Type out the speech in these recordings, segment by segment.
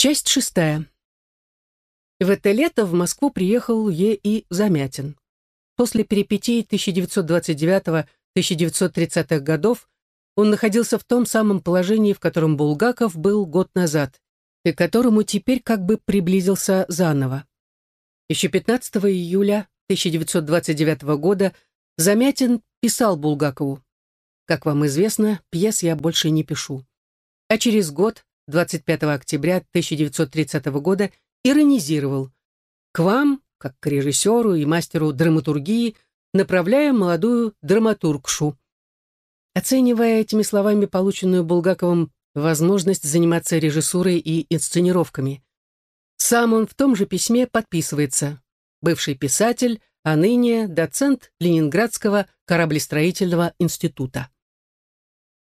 Часть шестая. В это лето в Москву приехал Е. И. Замятин. После перипетий 1929-1930-х годов он находился в том самом положении, в котором Булгаков был год назад, и к которому теперь как бы приблизился заново. Еще 15 июля 1929 года Замятин писал Булгакову «Как вам известно, пьес я больше не пишу». А через год 25 октября 1930 года иронизировал. К вам, как к режиссеру и мастеру драматургии, направляем молодую драматургшу. Оценивая этими словами полученную Булгаковым возможность заниматься режиссурой и инсценировками. Сам он в том же письме подписывается. Бывший писатель, а ныне доцент Ленинградского кораблестроительного института.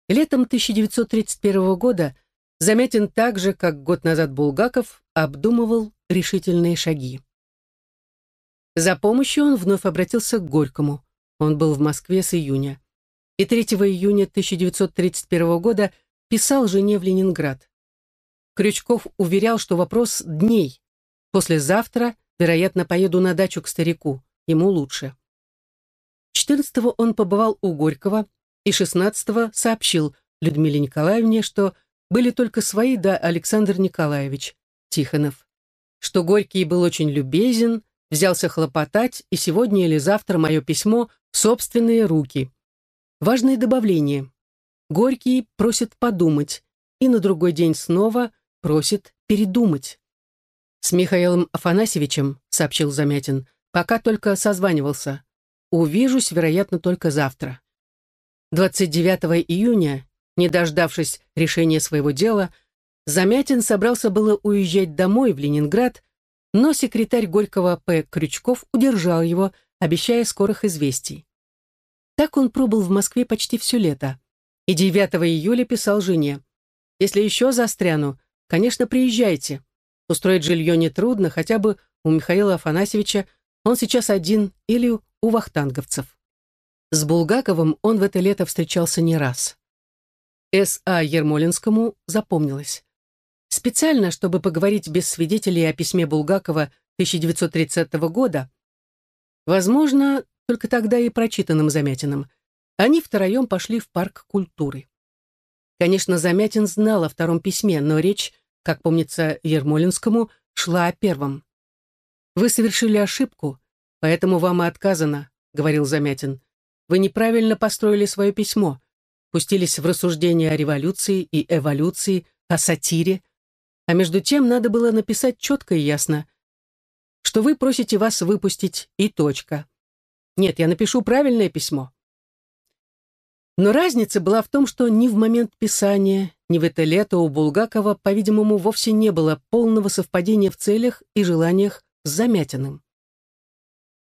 Летом 1931 года Замятин так же, как год назад Булгаков, обдумывал решительные шаги. За помощью он вновь обратился к Горькому. Он был в Москве с июня. И 3 июня 1931 года писал жене в Ленинград. Крючков уверял, что вопрос дней. Послезавтра, вероятно, поеду на дачу к старику. Ему лучше. 14-го он побывал у Горького и 16-го сообщил Людмиле Николаевне, что были только свои да Александр Николаевич Тихонов, что Горький был очень любезен, взялся хлопотать, и сегодня или завтра мое письмо в собственные руки. Важное добавление. Горький просит подумать, и на другой день снова просит передумать. С Михаилом Афанасьевичем, сообщил Замятин, пока только созванивался. Увижусь, вероятно, только завтра. 29 июня не дождавшись решения своего дела, Замятин собрался было уезжать домой, в Ленинград, но секретарь Горького П. Крючков удержал его, обещая скорых известий. Так он пробыл в Москве почти все лето. И 9 июля писал жене. «Если еще застряну, конечно, приезжайте. Устроить жилье нетрудно, хотя бы у Михаила Афанасьевича, он сейчас один, или у вахтанговцев». С Булгаковым он в это лето встречался не раз. С.А. Ермолинскому запомнилось. Специально, чтобы поговорить без свидетелей о письме Булгакова 1930 года, возможно, только тогда и прочитанным Замятиным, они втроем пошли в парк культуры. Конечно, Замятин знал о втором письме, но речь, как помнится Ермолинскому, шла о первом. «Вы совершили ошибку, поэтому вам и отказано», — говорил Замятин. «Вы неправильно построили свое письмо пустились в рассуждения о революции и эволюции, о сатире, а между тем надо было написать четко и ясно, что вы просите вас выпустить и точка. Нет, я напишу правильное письмо. Но разница была в том, что ни в момент писания, ни в это лето у Булгакова, по-видимому, вовсе не было полного совпадения в целях и желаниях с Замятиным.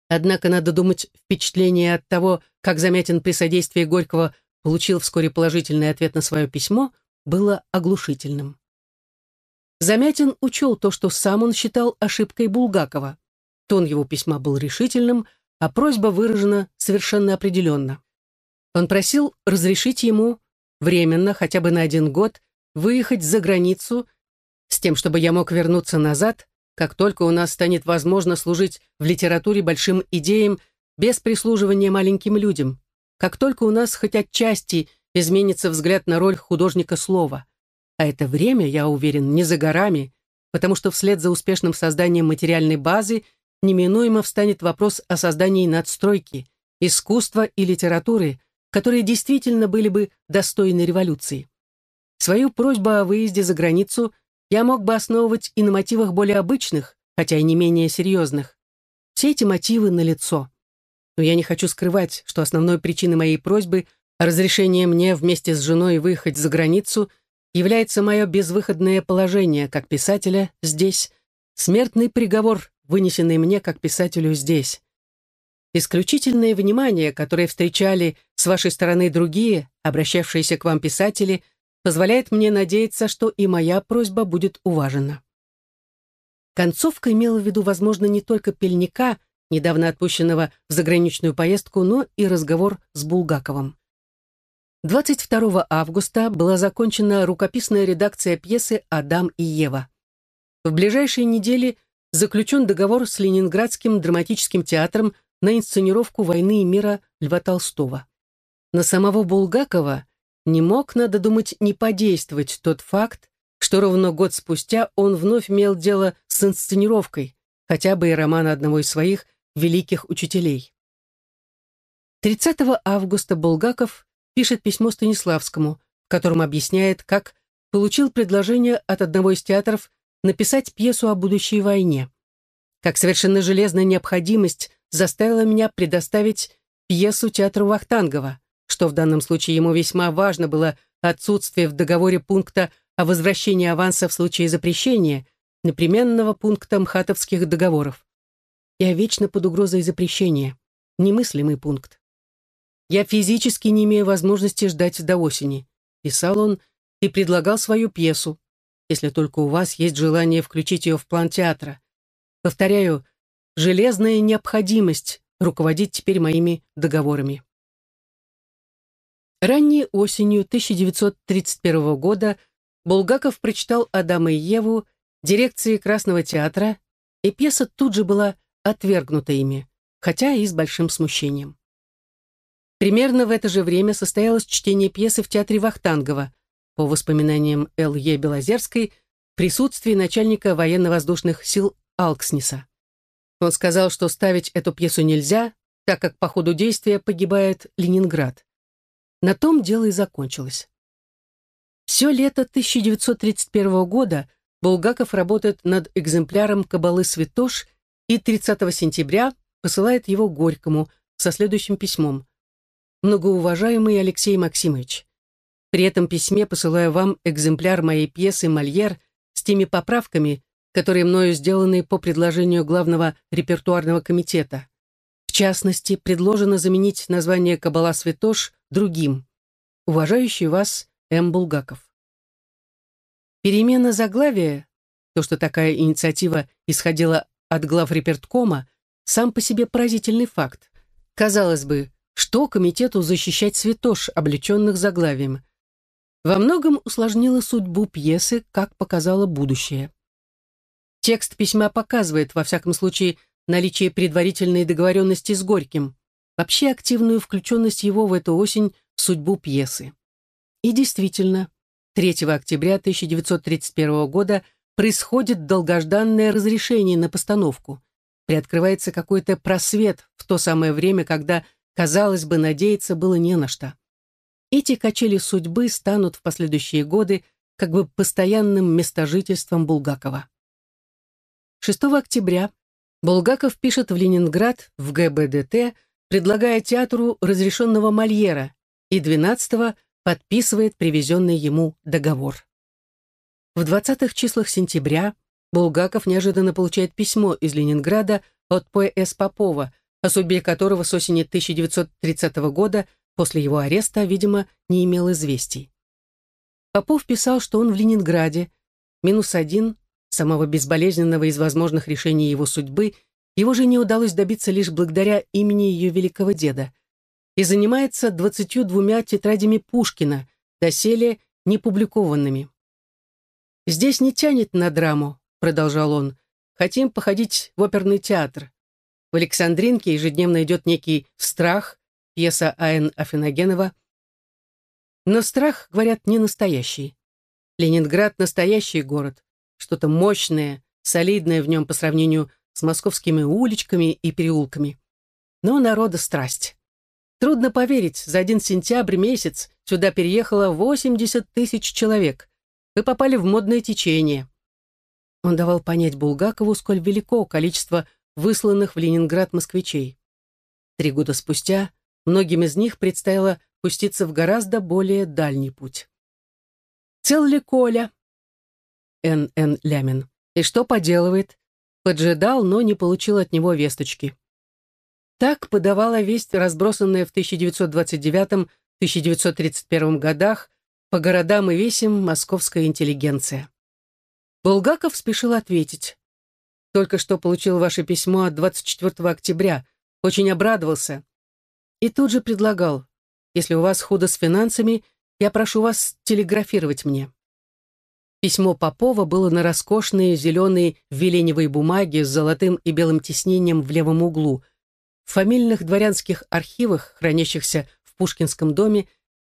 Однако надо думать впечатление от того, как Замятин при содействии Горького получил вскоре положительный ответ на свое письмо, было оглушительным. Замятин учел то, что сам он считал ошибкой Булгакова. Тон его письма был решительным, а просьба выражена совершенно определенно. Он просил разрешить ему временно, хотя бы на один год, выехать за границу с тем, чтобы я мог вернуться назад, как только у нас станет возможно служить в литературе большим идеям без прислуживания маленьким людям, как только у нас хоть отчасти изменится взгляд на роль художника слова. А это время, я уверен, не за горами, потому что вслед за успешным созданием материальной базы неминуемо встанет вопрос о создании надстройки, искусства и литературы, которые действительно были бы достойны революции. Свою просьбу о выезде за границу я мог бы основывать и на мотивах более обычных, хотя и не менее серьезных. Все эти мотивы налицо но я не хочу скрывать, что основной причиной моей просьбы о разрешении мне вместе с женой выехать за границу является мое безвыходное положение как писателя здесь, смертный приговор, вынесенный мне как писателю здесь. Исключительное внимание, которое встречали с вашей стороны другие, обращавшиеся к вам писатели, позволяет мне надеяться, что и моя просьба будет уважена. Концовка имела в виду, возможно, не только Пельника, недавно отпущенного в заграничную поездку, но и разговор с Булгаковым. 22 августа была закончена рукописная редакция пьесы «Адам и Ева». в ближайшие недели заключен договор с Ленинградским драматическим театром на инсценировку «Войны и мира» Льва Толстого. На самого Булгакова не мог, надо думать, не подействовать тот факт, что ровно год спустя он вновь имел дело с инсценировкой, хотя бы и романа одного из своих великих учителей. 30 августа Булгаков пишет письмо Станиславскому, в котором объясняет, как получил предложение от одного из театров написать пьесу о будущей войне. Как совершенно железная необходимость заставила меня предоставить пьесу театру Вахтангова, что в данном случае ему весьма важно было отсутствие в договоре пункта о возвращении аванса в случае запрещения, непременного пункта МХАТовских договоров. Я вечно под угрозой запрещения. Немыслимый пункт. Я физически не имею возможности ждать до осени, писал он и предлагал свою пьесу, если только у вас есть желание включить ее в план театра. Повторяю, железная необходимость руководить теперь моими договорами. Ранней осенью 1931 года Булгаков прочитал «Адама и Еву» дирекции Красного театра, и пьеса тут же была отвергнута ими, хотя и с большим смущением. Примерно в это же время состоялось чтение пьесы в театре Вахтангова, по воспоминаниям Л.Е. Белозерской, присутствии начальника военно-воздушных сил Алкснеса. Он сказал, что ставить эту пьесу нельзя, так как по ходу действия погибает Ленинград. На том дело и закончилось. Все лето 1931 года Булгаков работает над экземпляром «Кабалы Святош» и 30 сентября посылает его Горькому со следующим письмом. «Многоуважаемый Алексей Максимович, при этом письме посылаю вам экземпляр моей пьесы «Мольер» с теми поправками, которые мною сделаны по предложению главного репертуарного комитета. В частности, предложено заменить название «Кабала Святош» другим. Уважающий вас М. Булгаков. Перемена заглавия, то, что такая инициатива исходила от глав реперткома, сам по себе поразительный факт. Казалось бы, что комитету защищать святош, облеченных заглавием? Во многом усложнило судьбу пьесы, как показало будущее. Текст письма показывает, во всяком случае, наличие предварительной договоренности с Горьким, вообще активную включенность его в эту осень в судьбу пьесы. И действительно, 3 октября 1931 года происходит долгожданное разрешение на постановку. Приоткрывается какой-то просвет в то самое время, когда, казалось бы, надеяться было не на что. Эти качели судьбы станут в последующие годы как бы постоянным местожительством Булгакова. 6 октября Булгаков пишет в Ленинград в ГБДТ, предлагая театру разрешенного Мольера, и 12 подписывает привезенный ему договор. В 20-х числах сентября Булгаков неожиданно получает письмо из Ленинграда от П.С. Попова, о судьбе которого с осени 1930 года после его ареста, видимо, не имел известий. Попов писал, что он в Ленинграде, минус один, самого безболезненного из возможных решений его судьбы, его жене удалось добиться лишь благодаря имени ее великого деда – и занимается двадцатью двумя тетрадями Пушкина, доселе не публикованными. «Здесь не тянет на драму», — продолжал он. «Хотим походить в оперный театр. В Александринке ежедневно идет некий «Страх», пьеса А.Н. Афиногенова. Но страх, говорят, не настоящий. Ленинград — настоящий город. Что-то мощное, солидное в нем по сравнению с московскими уличками и переулками. Но народа страсть. Трудно поверить, за один сентябрь месяц сюда переехало 80 тысяч человек. Вы попали в модное течение. Он давал понять Булгакову, сколь велико количество высланных в Ленинград москвичей. Три года спустя многим из них предстояло пуститься в гораздо более дальний путь. «Цел ли Коля?» Н.Н. Лямин. «И что поделывает?» Поджидал, но не получил от него весточки. Так подавала весть, разбросанная в 1929-1931 годах по городам и весям московская интеллигенция. Булгаков спешил ответить. «Только что получил ваше письмо от 24 октября. Очень обрадовался. И тут же предлагал, если у вас худо с финансами, я прошу вас телеграфировать мне». Письмо Попова было на роскошной зеленой веленевой бумаге с золотым и белым тиснением в левом углу. В фамильных дворянских архивах, хранящихся в Пушкинском доме,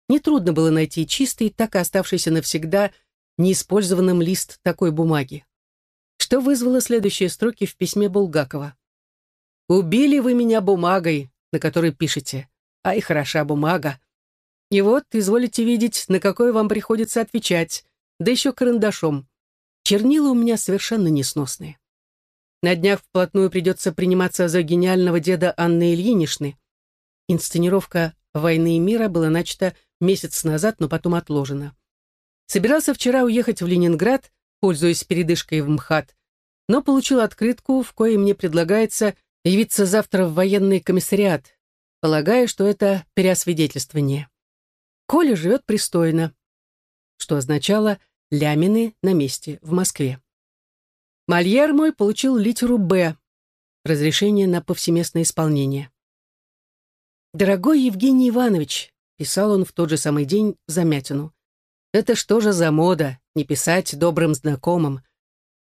нетрудно было найти чистый, так и оставшийся навсегда неиспользованным лист такой бумаги. Что вызвало следующие строки в письме Булгакова. «Убили вы меня бумагой, на которой пишете. Ай, хороша бумага. И вот, изволите видеть, на какой вам приходится отвечать да еще карандашом. Чернила у меня совершенно несносные. На днях вплотную придется приниматься за гениального деда Анны Ильиничны. Инсценировка «Войны и мира» была начата месяц назад, но потом отложена. Собирался вчера уехать в Ленинград, пользуясь передышкой в МХАТ, но получил открытку, в коей мне предлагается явиться завтра в военный комиссариат, полагая, что это переосвидетельствование. Коля живет пристойно, что означало Лямины на месте, в Москве. Мольер мой получил литеру «Б», разрешение на повсеместное исполнение. «Дорогой Евгений Иванович», — писал он в тот же самый день Замятину, «это что же за мода, не писать добрым знакомым?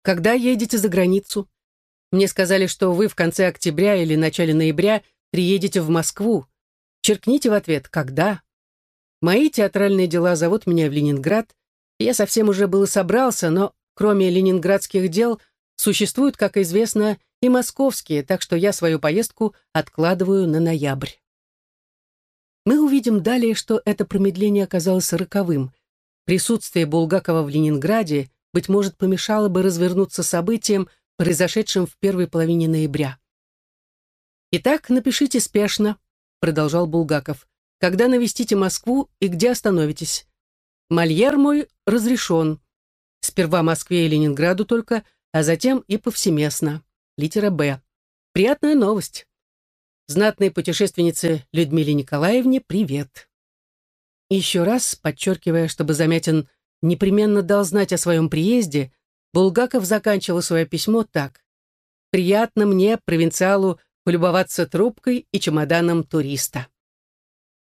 Когда едете за границу? Мне сказали, что вы в конце октября или начале ноября приедете в Москву. Черкните в ответ «Когда?». Мои театральные дела зовут меня в Ленинград, я совсем уже было собрался, но кроме ленинградских дел существуют, как известно, и московские, так что я свою поездку откладываю на ноябрь. Мы увидим далее, что это промедление оказалось роковым. Присутствие Булгакова в Ленинграде, быть может, помешало бы развернуться событиям, произошедшим в первой половине ноября. «Итак, напишите спешно», — продолжал Булгаков, «когда навестите Москву и где остановитесь. Мольер мой разрешен. Сперва Москве и Ленинграду только, а затем и повсеместно. Литера «Б». Приятная новость. Знатной путешественнице Людмиле Николаевне привет. еще раз, подчеркивая, чтобы Замятин непременно дал знать о своем приезде, Булгаков заканчивал свое письмо так. «Приятно мне, провинциалу, полюбоваться трубкой и чемоданом туриста».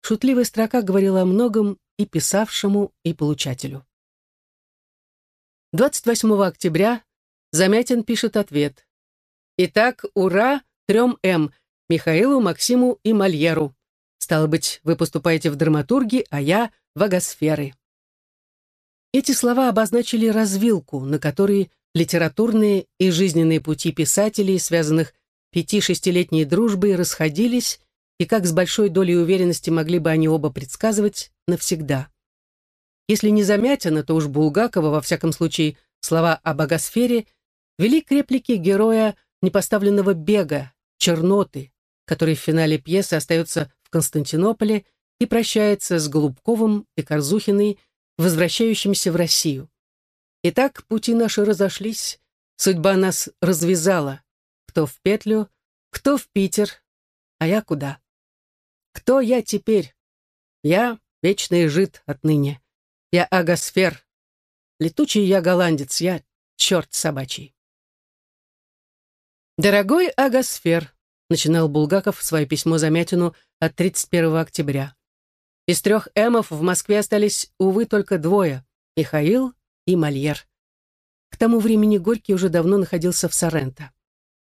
Шутливая строка говорила о многом и писавшему, и получателю. 28 октября Замятин пишет ответ. «Итак, ура трем М, Михаилу, Максиму и Мольеру. Стало быть, вы поступаете в драматурги, а я в агосферы». Эти слова обозначили развилку, на которой литературные и жизненные пути писателей, связанных пяти-шестилетней дружбой, расходились и как с большой долей уверенности могли бы они оба предсказывать навсегда. Если не Замятина, то уж Булгакова, во всяком случае, слова о богосфере вели к реплике героя непоставленного бега, черноты, который в финале пьесы остается в Константинополе и прощается с Голубковым и Корзухиной, возвращающимися в Россию. Итак, пути наши разошлись, судьба нас развязала, кто в петлю, кто в Питер, а я куда? Кто я теперь? Я вечный жид отныне. Я агосфер. Летучий я голландец, я черт собачий. «Дорогой агосфер», — начинал Булгаков свое письмо Замятину от 31 октября. Из трех эмов в Москве остались, увы, только двое — Михаил и Мольер. К тому времени Горький уже давно находился в Соренто.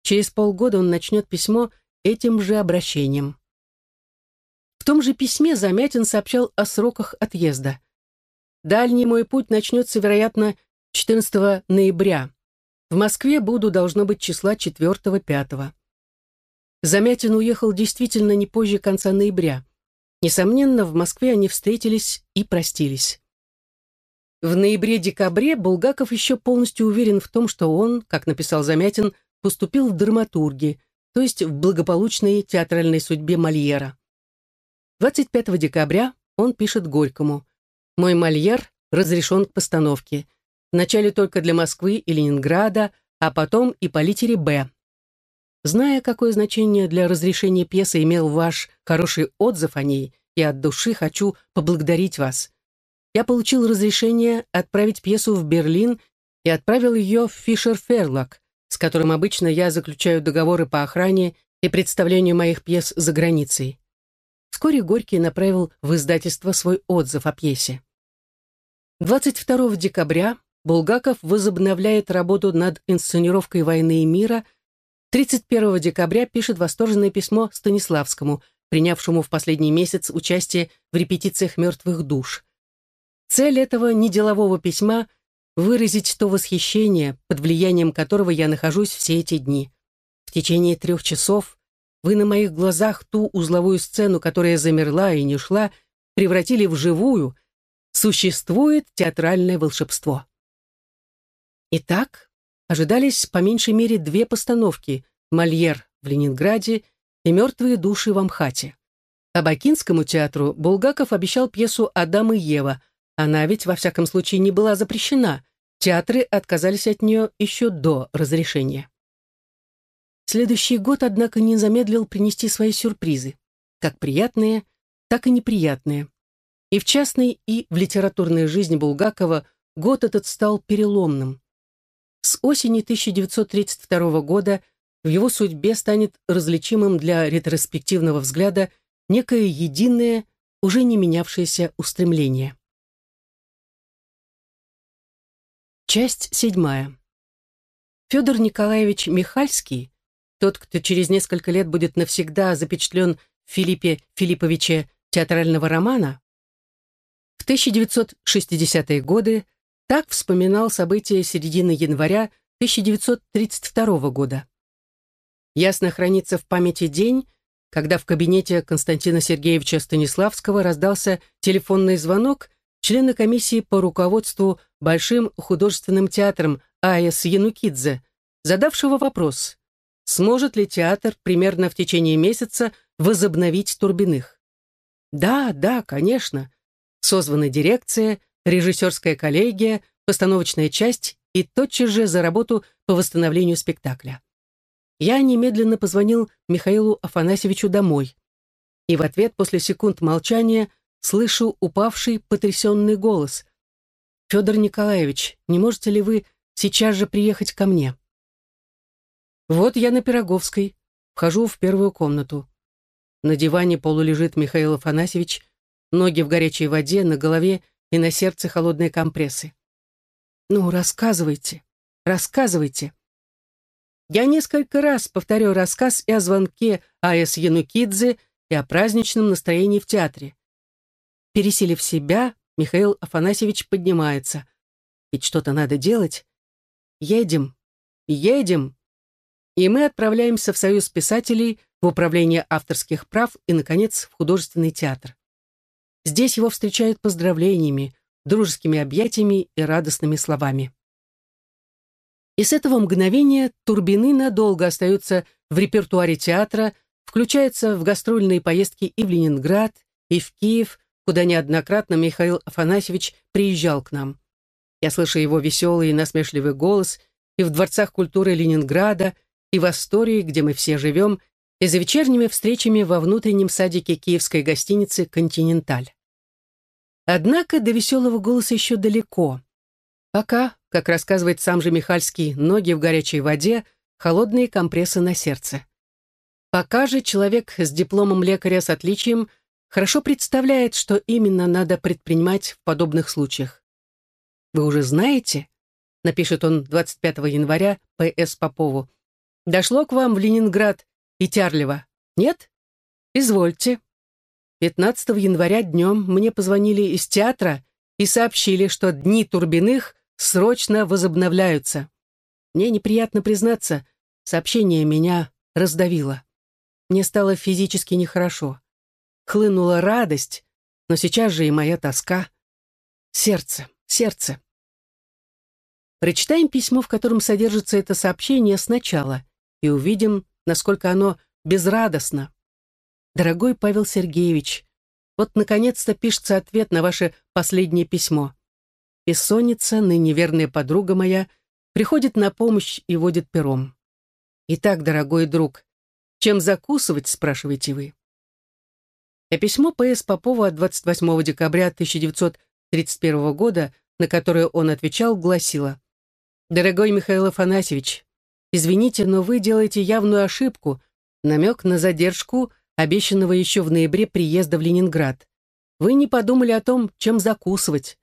Через полгода он начнет письмо этим же обращением. В том же письме Замятин сообщал о сроках отъезда. «Дальний мой путь начнется, вероятно, 14 ноября. В Москве буду, должно быть, числа 4-5. Замятин уехал действительно не позже конца ноября. Несомненно, в Москве они встретились и простились. В ноябре-декабре Булгаков еще полностью уверен в том, что он, как написал Замятин, поступил в драматурги, то есть в благополучной театральной судьбе Мольера. 25 декабря он пишет Горькому «Мой Мольер разрешен к постановке. Вначале только для Москвы и Ленинграда, а потом и по литере «Б». Зная, какое значение для разрешения пьесы имел ваш хороший отзыв о ней, я от души хочу поблагодарить вас. Я получил разрешение отправить пьесу в Берлин и отправил ее в Фишер-Ферлак, с которым обычно я заключаю договоры по охране и представлению моих пьес за границей. Вскоре Горький направил в издательство свой отзыв о пьесе. 22 декабря Булгаков возобновляет работу над инсценировкой «Войны и мира», 31 декабря пишет восторженное письмо Станиславскому, принявшему в последний месяц участие в репетициях «Мертвых душ». Цель этого неделового письма — выразить то восхищение, под влиянием которого я нахожусь все эти дни. В течение трех часов вы на моих глазах ту узловую сцену, которая замерла и не шла, превратили в живую. Существует театральное волшебство. Итак, ожидались по меньшей мере две постановки «Мольер» в Ленинграде и «Мертвые души» в Амхате. Абакинскому театру Булгаков обещал пьесу «Адам и Ева». Она ведь, во всяком случае, не была запрещена. Театры отказались от нее еще до разрешения. Следующий год, однако, не замедлил принести свои сюрпризы, как приятные, так и неприятные. И в частной, и в литературной жизни Булгакова год этот стал переломным. С осени 1932 года в его судьбе станет различимым для ретроспективного взгляда некое единое, уже не менявшееся устремление. Часть седьмая. Федор Николаевич Михальский, тот, кто через несколько лет будет навсегда запечатлен в Филиппе Филипповиче театрального романа, в 1960-е годы так вспоминал события середины января 1932 года. Ясно хранится в памяти день, когда в кабинете Константина Сергеевича Станиславского раздался телефонный звонок члена комиссии по руководству Большим художественным театром А.С. Янукидзе, задавшего вопрос, сможет ли театр примерно в течение месяца возобновить Турбиных. Да, да, конечно. Созвана дирекция, режиссерская коллегия, постановочная часть и тотчас же за работу по восстановлению спектакля. Я немедленно позвонил Михаилу Афанасьевичу домой. И в ответ после секунд молчания слышу упавший потрясенный голос. «Федор Николаевич, не можете ли вы сейчас же приехать ко мне?» Вот я на Пироговской, вхожу в первую комнату. На диване полулежит Михаил Афанасьевич, ноги в горячей воде, на голове и на сердце холодные компрессы. «Ну, рассказывайте, рассказывайте». Я несколько раз повторю рассказ и о звонке А.С. Янукидзе, и о праздничном настроении в театре. Пересилив себя, Михаил Афанасьевич поднимается. Ведь что-то надо делать. Едем, едем. И мы отправляемся в Союз писателей, в Управление авторских прав и, наконец, в художественный театр. Здесь его встречают поздравлениями, дружескими объятиями и радостными словами. И с этого мгновения Турбины надолго остаются в репертуаре театра, включаются в гастрольные поездки и в Ленинград, и в Киев, куда неоднократно Михаил Афанасьевич приезжал к нам. Я слышу его веселый и насмешливый голос и в дворцах культуры Ленинграда, и в Астории, где мы все живем, и за вечерними встречами во внутреннем садике киевской гостиницы «Континенталь». Однако до веселого голоса еще далеко. Пока, как рассказывает сам же Михальский, ноги в горячей воде, холодные компрессы на сердце. Пока же человек с дипломом лекаря с отличием хорошо представляет, что именно надо предпринимать в подобных случаях. «Вы уже знаете?» — напишет он 25 января П.С. Попову. «Дошло к вам в Ленинград и Тярлево. Нет? Извольте. 15 января днем мне позвонили из театра и сообщили, что дни Турбиных срочно возобновляются. Мне неприятно признаться, сообщение меня раздавило. Мне стало физически нехорошо. Хлынула радость, но сейчас же и моя тоска. Сердце, сердце. Прочитаем письмо, в котором содержится это сообщение сначала, и увидим, насколько оно безрадостно. Дорогой Павел Сергеевич, вот наконец-то пишется ответ на ваше последнее письмо. Бессонница, ныне верная подруга моя, приходит на помощь и водит пером. Итак, дорогой друг, чем закусывать, спрашиваете вы? А письмо П.С. Попова от 28 декабря 1931 года, на которое он отвечал, гласило «Дорогой Михаил Афанасьевич, Извините, но вы делаете явную ошибку, намек на задержку обещанного еще в ноябре приезда в Ленинград. Вы не подумали о том, чем закусывать.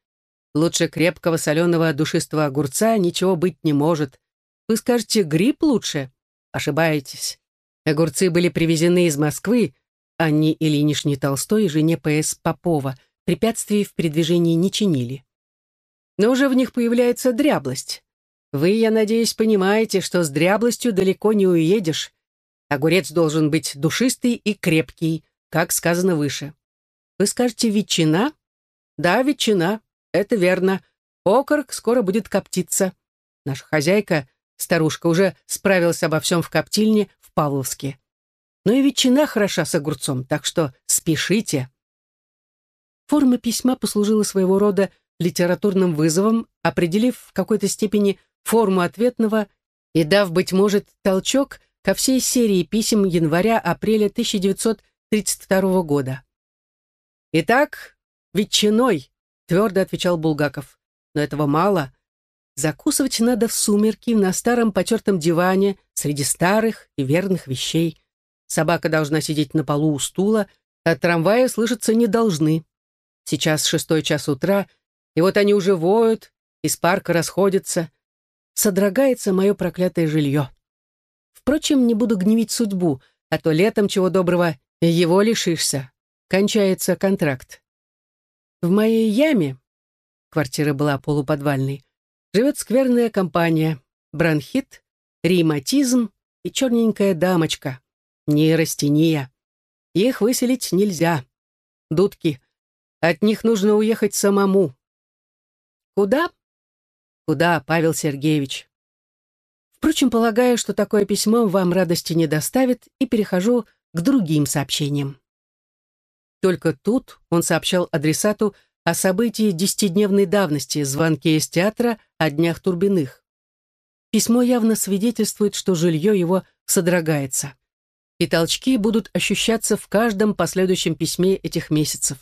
Лучше крепкого соленого душистого огурца ничего быть не может. Вы скажете, гриб лучше? Ошибаетесь. Огурцы были привезены из Москвы, Анне Ильиничне Толстой и жене П.С. Попова. Препятствий в передвижении не чинили. Но уже в них появляется дряблость. Вы, я надеюсь, понимаете, что с дряблостью далеко не уедешь. Огурец должен быть душистый и крепкий, как сказано выше. Вы скажете «ветчина»? Да, ветчина, это верно. Окорок скоро будет коптиться. Наша хозяйка, старушка, уже справилась обо всем в коптильне в Павловске. Но и ветчина хороша с огурцом, так что спешите. Форма письма послужила своего рода литературным вызовом, определив в какой-то степени форму ответного и дав, быть может, толчок ко всей серии писем января-апреля 1932 года. «Итак, ветчиной», — твердо отвечал Булгаков. «Но этого мало. Закусывать надо в сумерки на старом потертом диване среди старых и верных вещей. Собака должна сидеть на полу у стула, а трамваи слышаться не должны. Сейчас шестой час утра, и вот они уже воют, из парка расходятся содрогается мое проклятое жилье. Впрочем, не буду гневить судьбу, а то летом, чего доброго, его лишишься. Кончается контракт. В моей яме, квартира была полуподвальной, живет скверная компания, бронхит, ревматизм и черненькая дамочка, нейростения. Их выселить нельзя. Дудки. От них нужно уехать самому. Куда? Куда, Павел Сергеевич? Впрочем, полагаю, что такое письмо вам радости не доставит, и перехожу к другим сообщениям. Только тут он сообщал адресату о событии десятидневной давности, звонке из театра о днях Турбиных. Письмо явно свидетельствует, что жилье его содрогается. И толчки будут ощущаться в каждом последующем письме этих месяцев.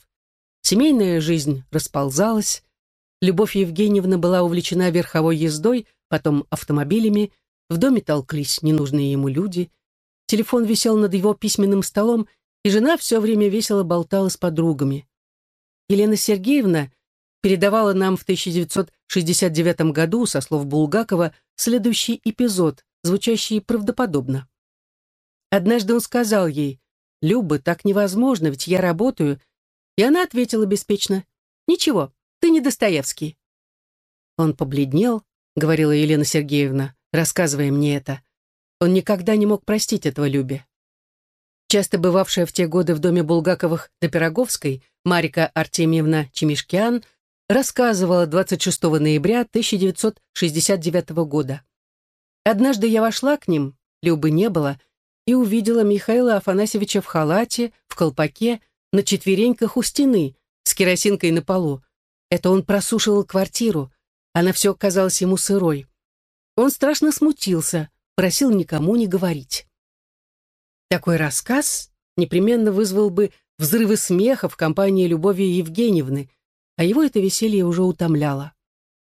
Семейная жизнь расползалась, Любовь Евгеньевна была увлечена верховой ездой, потом автомобилями, в доме толклись ненужные ему люди, телефон висел над его письменным столом, и жена все время весело болтала с подругами. Елена Сергеевна передавала нам в 1969 году, со слов Булгакова, следующий эпизод, звучащий правдоподобно. Однажды он сказал ей, «Люба, так невозможно, ведь я работаю». И она ответила беспечно, «Ничего, ты не Достоевский». Он побледнел, говорила Елена Сергеевна, рассказывая мне это. Он никогда не мог простить этого Любе. Часто бывавшая в те годы в доме Булгаковых до Пироговской, Марика Артемьевна Чемишкиан рассказывала 26 ноября 1969 года. Однажды я вошла к ним, Любы не было, и увидела Михаила Афанасьевича в халате, в колпаке, на четвереньках у стены, с керосинкой на полу, это он просушивал квартиру. Она все казалась ему сырой. Он страшно смутился, просил никому не говорить. Такой рассказ непременно вызвал бы взрывы смеха в компании Любови Евгеньевны, а его это веселье уже утомляло.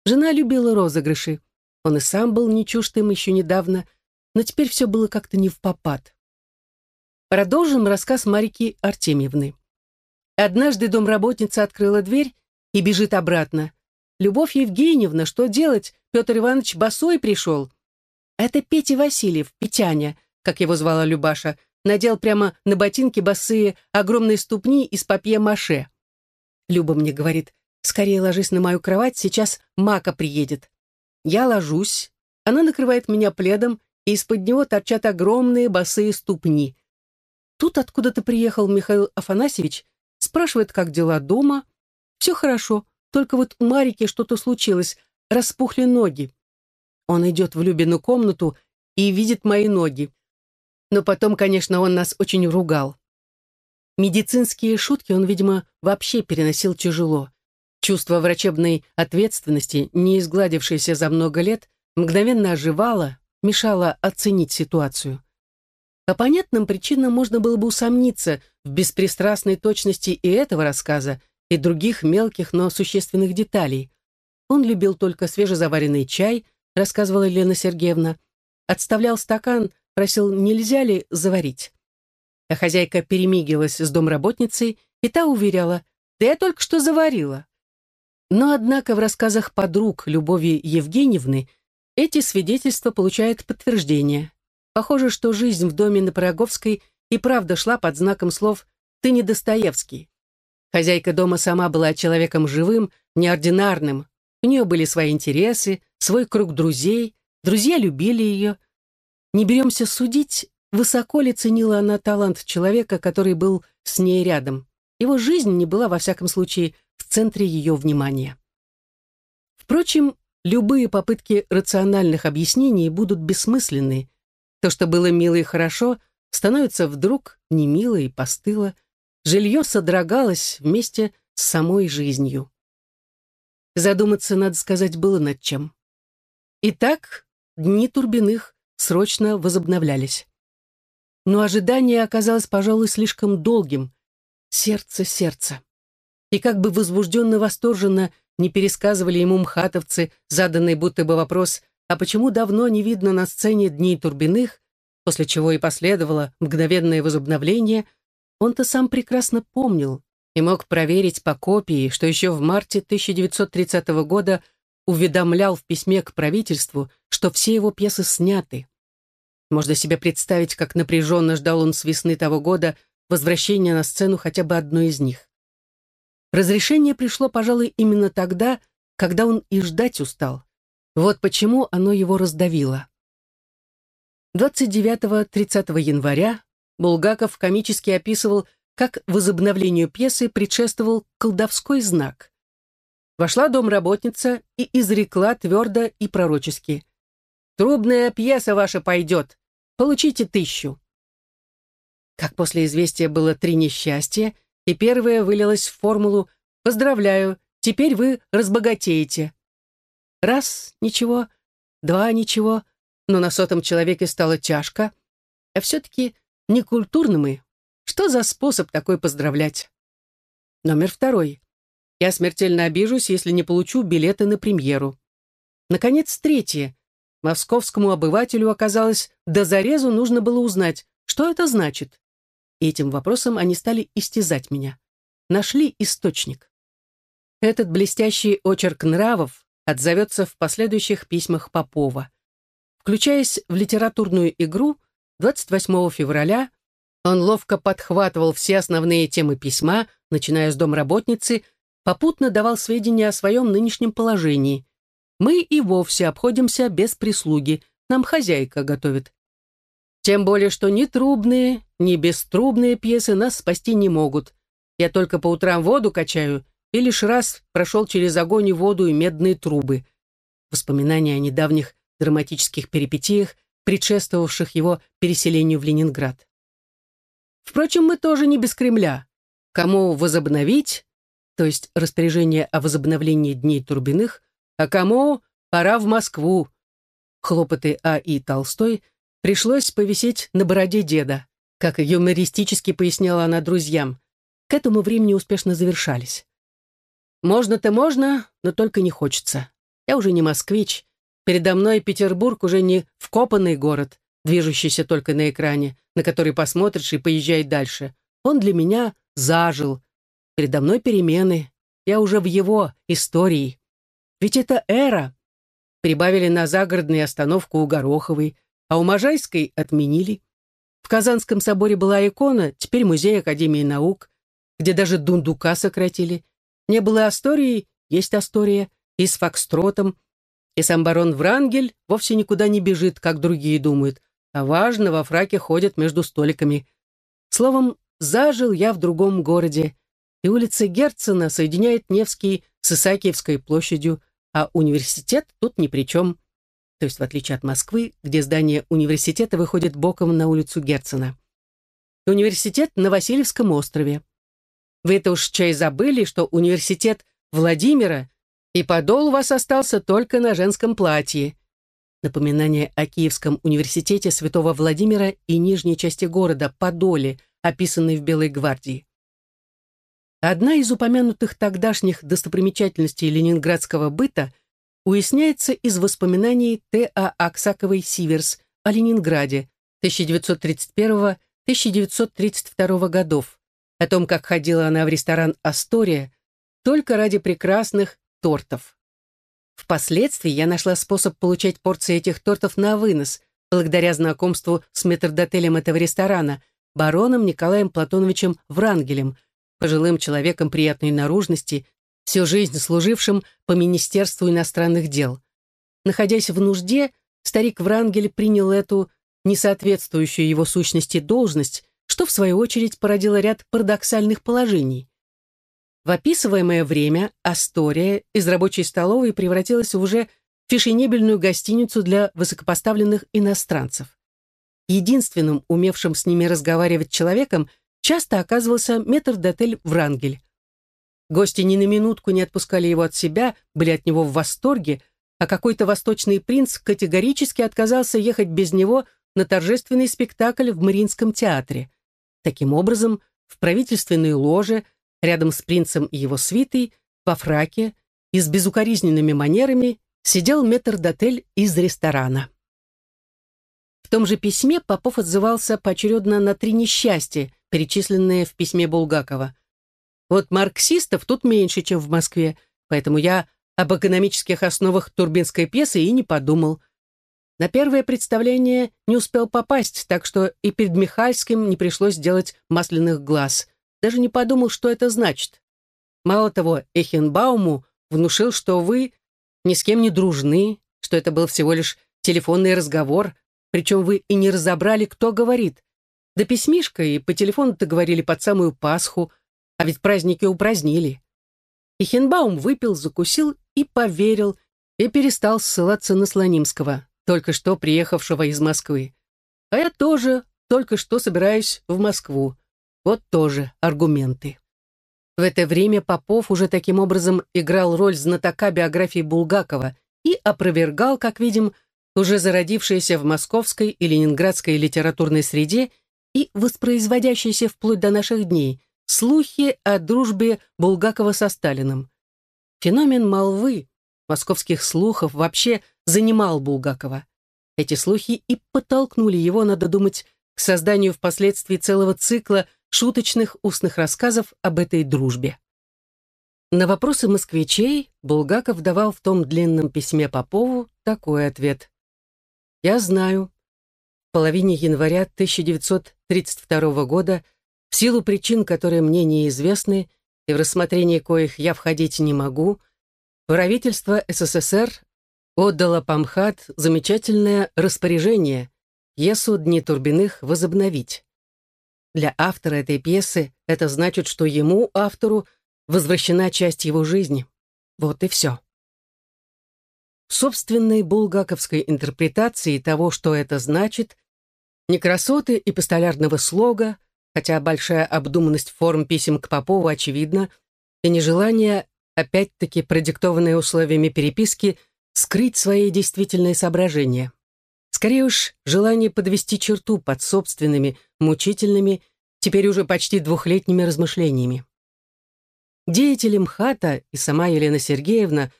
Жена любила розыгрыши. Он и сам был не чужд еще недавно, но теперь все было как-то не в попад. Продолжим рассказ Марики Артемьевны. Однажды домработница открыла дверь и бежит обратно. «Любовь Евгеньевна, что делать? Петр Иванович босой пришел». Это Петя Васильев, Петяня, как его звала Любаша, надел прямо на ботинки босые огромные ступни из папье-маше. Люба мне говорит, «Скорее ложись на мою кровать, сейчас Мака приедет». Я ложусь, она накрывает меня пледом, и из-под него торчат огромные босые ступни. Тут откуда-то приехал Михаил Афанасьевич, спрашивает, как дела дома, все хорошо, только вот у Марики что-то случилось, распухли ноги. Он идет в Любину комнату и видит мои ноги. Но потом, конечно, он нас очень ругал. Медицинские шутки он, видимо, вообще переносил тяжело. Чувство врачебной ответственности, не изгладившееся за много лет, мгновенно оживало, мешало оценить ситуацию. По понятным причинам можно было бы усомниться в беспристрастной точности и этого рассказа, и других мелких, но существенных деталей. Он любил только свежезаваренный чай, рассказывала Елена Сергеевна. Отставлял стакан, просил, нельзя ли заварить. А хозяйка перемигивалась с домработницей, и та уверяла, «Да я только что заварила». Но, однако, в рассказах подруг Любови Евгеньевны эти свидетельства получают подтверждение. Похоже, что жизнь в доме на Пироговской и правда шла под знаком слов «ты не Достоевский». Хозяйка дома сама была человеком живым, неординарным. У нее были свои интересы, свой круг друзей, друзья любили ее. Не беремся судить, высоко ли ценила она талант человека, который был с ней рядом. Его жизнь не была, во всяком случае, в центре ее внимания. Впрочем, любые попытки рациональных объяснений будут бессмысленны. То, что было мило и хорошо, становится вдруг немило и постыло. Жилье содрогалось вместе с самой жизнью. Задуматься, надо сказать, было над чем. Итак, дни Турбиных срочно возобновлялись. Но ожидание оказалось, пожалуй, слишком долгим. Сердце, сердце. И как бы возбужденно-восторженно не пересказывали ему мхатовцы заданный будто бы вопрос, а почему давно не видно на сцене дней Турбиных, после чего и последовало мгновенное возобновление, он-то сам прекрасно помнил и мог проверить по копии, что еще в марте 1930 года уведомлял в письме к правительству, что все его пьесы сняты. Можно себе представить, как напряженно ждал он с весны того года возвращения на сцену хотя бы одной из них. Разрешение пришло, пожалуй, именно тогда, когда он и ждать устал. Вот почему оно его раздавило. 29-30 января Булгаков комически описывал, как возобновлению пьесы предшествовал колдовской знак. Вошла домработница и изрекла твердо и пророчески. «Трубная пьеса ваша пойдет. Получите тысячу». Как после известия было три несчастья, и первое вылилось в формулу «Поздравляю, теперь вы разбогатеете». Раз — ничего, два — ничего, но на сотом человеке стало тяжко. А все-таки некультурны мы. Что за способ такой поздравлять? Номер второй. Я смертельно обижусь, если не получу билеты на премьеру. Наконец, третье. Московскому обывателю оказалось, до зарезу нужно было узнать, что это значит. И этим вопросом они стали истязать меня. Нашли источник. Этот блестящий очерк нравов отзовется в последующих письмах Попова. Включаясь в литературную игру, 28 февраля он ловко подхватывал все основные темы письма, начиная с домработницы, попутно давал сведения о своем нынешнем положении. Мы и вовсе обходимся без прислуги, нам хозяйка готовит. Тем более, что ни трубные, ни беструбные пьесы нас спасти не могут. Я только по утрам воду качаю и лишь раз прошел через огонь и воду и медные трубы. Воспоминания о недавних драматических перипетиях, предшествовавших его переселению в Ленинград. Впрочем, мы тоже не без Кремля. Кому возобновить, то есть распоряжение о возобновлении дней Турбиных, а кому пора в Москву. Хлопоты А. И. Толстой пришлось повисеть на бороде деда, как юмористически поясняла она друзьям. К этому времени успешно завершались. Можно-то можно, но только не хочется. Я уже не москвич, Передо мной Петербург уже не вкопанный город, движущийся только на экране, на который посмотришь и поезжай дальше. Он для меня зажил. Передо мной перемены. Я уже в его истории. Ведь это эра. Прибавили на загородную остановку у Гороховой, а у Можайской отменили. В Казанском соборе была икона, теперь музей Академии наук, где даже дундука сократили. Не было Астории, есть Астория, и с Фокстротом, и сам барон Врангель вовсе никуда не бежит, как другие думают, а важно, во фраке ходит между столиками. Словом, зажил я в другом городе, и улица Герцена соединяет Невский с Исаакиевской площадью, а университет тут ни при чем. То есть, в отличие от Москвы, где здание университета выходит боком на улицу Герцена. Университет на Васильевском острове. Вы это уж чай забыли, что университет Владимира и подол у вас остался только на женском платье. Напоминание о Киевском университете Святого Владимира и нижней части города, Подоле, описанной в Белой гвардии. Одна из упомянутых тогдашних достопримечательностей ленинградского быта уясняется из воспоминаний Т.А. Аксаковой-Сиверс о Ленинграде 1931-1932 годов, о том, как ходила она в ресторан «Астория» только ради прекрасных тортов. Впоследствии я нашла способ получать порции этих тортов на вынос, благодаря знакомству с метрдотелем этого ресторана, бароном Николаем Платоновичем Врангелем, пожилым человеком приятной наружности, всю жизнь служившим по Министерству иностранных дел. Находясь в нужде, старик Врангель принял эту несоответствующую его сущности должность, что в свою очередь породило ряд парадоксальных положений. В описываемое время Астория из рабочей столовой превратилась в уже фешенебельную гостиницу для высокопоставленных иностранцев. Единственным умевшим с ними разговаривать человеком часто оказывался метрдотель Врангель. Гости ни на минутку не отпускали его от себя, были от него в восторге, а какой-то восточный принц категорически отказался ехать без него на торжественный спектакль в Мариинском театре. Таким образом, в правительственной ложе Рядом с принцем и его свитой, во фраке и с безукоризненными манерами сидел метрдотель из ресторана. В том же письме Попов отзывался поочередно на три несчастья, перечисленные в письме Булгакова. Вот марксистов тут меньше, чем в Москве, поэтому я об экономических основах турбинской пьесы и не подумал. На первое представление не успел попасть, так что и перед Михальским не пришлось делать масляных глаз даже не подумал, что это значит. Мало того, Эхенбауму внушил, что вы ни с кем не дружны, что это был всего лишь телефонный разговор, причем вы и не разобрали, кто говорит. Да письмишко и по телефону-то говорили под самую Пасху, а ведь праздники упразднили. И Хенбаум выпил, закусил и поверил, и перестал ссылаться на Слонимского, только что приехавшего из Москвы. А я тоже только что собираюсь в Москву. Вот тоже аргументы. В это время Попов уже таким образом играл роль знатока биографии Булгакова и опровергал, как видим, уже зародившееся в московской и ленинградской литературной среде и воспроизводящиеся вплоть до наших дней слухи о дружбе Булгакова со Сталиным. Феномен молвы, московских слухов вообще занимал Булгакова. Эти слухи и подтолкнули его, надо думать, к созданию впоследствии целого цикла шуточных устных рассказов об этой дружбе. На вопросы москвичей Булгаков давал в том длинном письме Попову такой ответ. «Я знаю, в половине января 1932 года, в силу причин, которые мне неизвестны и в рассмотрение коих я входить не могу, правительство СССР отдало Памхат замечательное распоряжение пьесу «Дни Турбиных» возобновить. Для автора этой пьесы это значит, что ему, автору, возвращена часть его жизни. Вот и все. Собственной булгаковской интерпретации того, что это значит, не красоты и эпистолярного слога, хотя большая обдуманность форм писем к Попову очевидна, и нежелание, опять-таки продиктованное условиями переписки, скрыть свои действительные соображения. Скорее уж, желание подвести черту под собственными, мучительными, теперь уже почти двухлетними размышлениями. Деятели МХАТа и сама Елена Сергеевна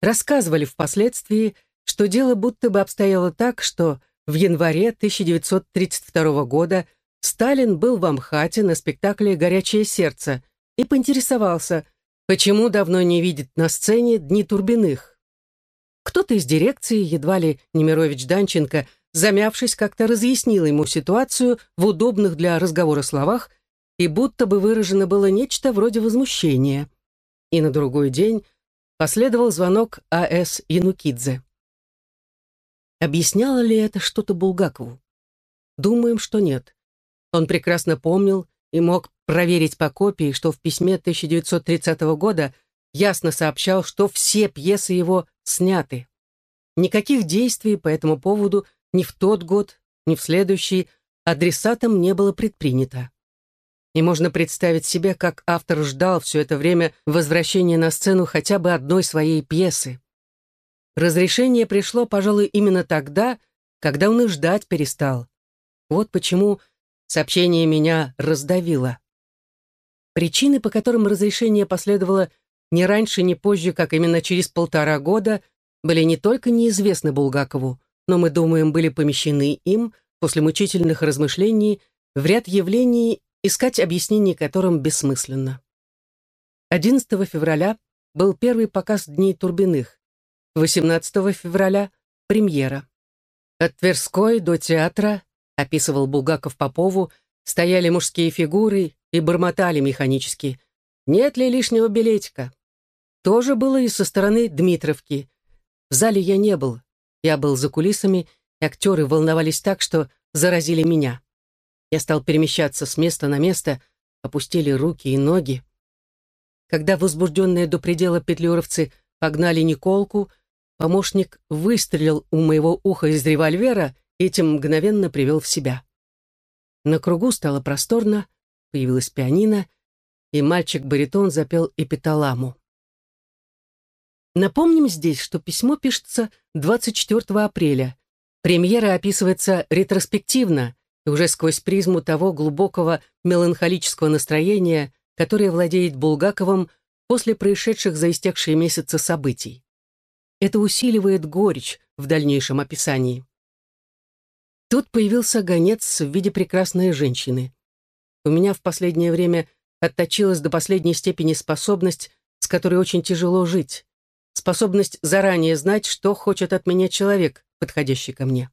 рассказывали впоследствии, что дело будто бы обстояло так, что в январе 1932 года Сталин был в Амхате на спектакле «Горячее сердце» и поинтересовался, почему давно не видит на сцене «Дни Турбиных». Кто-то из дирекции, едва ли Немирович Данченко, замявшись, как-то разъяснил ему ситуацию в удобных для разговора словах, и будто бы выражено было нечто вроде возмущения. И на другой день последовал звонок А.С. Янукидзе. Объясняло ли это что-то Булгакову? Думаем, что нет. Он прекрасно помнил и мог проверить по копии, что в письме 1930 года ясно сообщал, что все пьесы его сняты. Никаких действий по этому поводу ни в тот год, ни в следующий адресатом не было предпринято. И можно представить себе, как автор ждал все это время возвращения на сцену хотя бы одной своей пьесы. Разрешение пришло, пожалуй, именно тогда, когда он и ждать перестал. Вот почему сообщение меня раздавило. Причины, по которым разрешение последовало ни раньше, ни позже, как именно через полтора года, были не только неизвестны Булгакову, но, мы думаем, были помещены им, после мучительных размышлений, в ряд явлений, искать объяснение которым бессмысленно. 11 февраля был первый показ «Дней Турбиных». 18 февраля — премьера. От Тверской до театра, описывал Булгаков Попову, стояли мужские фигуры и бормотали механически. Нет ли лишнего билетика? То же было и со стороны Дмитровки. В зале я не был. Я был за кулисами, и актеры волновались так, что заразили меня. Я стал перемещаться с места на место, опустили руки и ноги. Когда возбужденные до предела петлюровцы погнали Николку, помощник выстрелил у моего уха из револьвера и этим мгновенно привел в себя. На кругу стало просторно, появилась пианино, и мальчик-баритон запел эпиталаму. Напомним здесь, что письмо пишется 24 апреля. Премьера описывается ретроспективно и уже сквозь призму того глубокого меланхолического настроения, которое владеет Булгаковым после происшедших за истекшие месяцы событий. Это усиливает горечь в дальнейшем описании. Тут появился гонец в виде прекрасной женщины. У меня в последнее время отточилась до последней степени способность, с которой очень тяжело жить. Способность заранее знать, что хочет от меня человек, подходящий ко мне.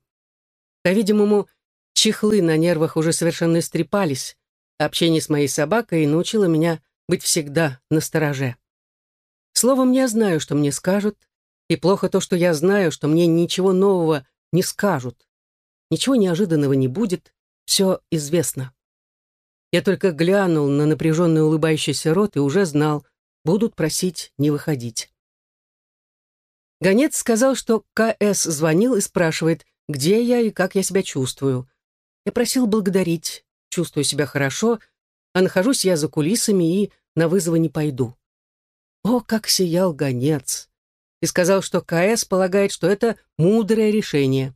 По-видимому, чехлы на нервах уже совершенно истрепались, а общение с моей собакой научило меня быть всегда настороже. Словом, я знаю, что мне скажут, и плохо то, что я знаю, что мне ничего нового не скажут. Ничего неожиданного не будет, все известно. Я только глянул на напряженный улыбающийся рот и уже знал, будут просить не выходить. Гонец сказал, что КС звонил и спрашивает, где я и как я себя чувствую. Я просил благодарить, чувствую себя хорошо, а нахожусь я за кулисами и на вызовы не пойду. О, как сиял гонец! И сказал, что КС полагает, что это мудрое решение.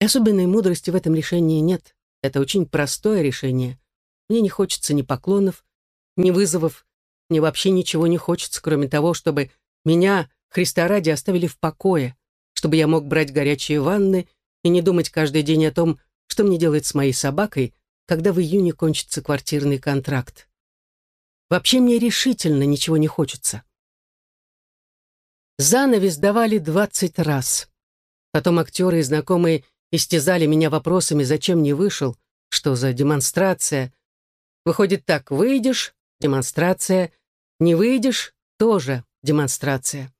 Особенной мудрости в этом решении нет. Это очень простое решение. Мне не хочется ни поклонов, ни вызовов, мне вообще ничего не хочется, кроме того, чтобы меня, Христа ради, оставили в покое, чтобы я мог брать горячие ванны и не думать каждый день о том, что мне делать с моей собакой, когда в июне кончится квартирный контракт. Вообще мне решительно ничего не хочется. Занавес давали двадцать раз. Потом актеры и знакомые истязали меня вопросами, зачем не вышел, что за демонстрация. Выходит так, выйдешь — демонстрация, не выйдешь — тоже демонстрация.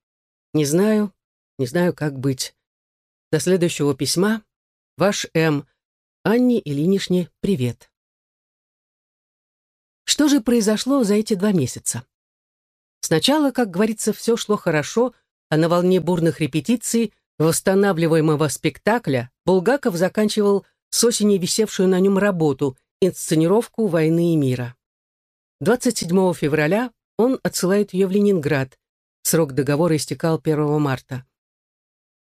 Не знаю, не знаю, как быть. До следующего письма. Ваш М. Анне Ильинишне привет. Что же произошло за эти два месяца? Сначала, как говорится, все шло хорошо, а на волне бурных репетиций восстанавливаемого спектакля Булгаков заканчивал с осени висевшую на нем работу «Инсценировку войны и мира». 27 февраля он отсылает ее в Ленинград. Срок договора истекал 1 марта.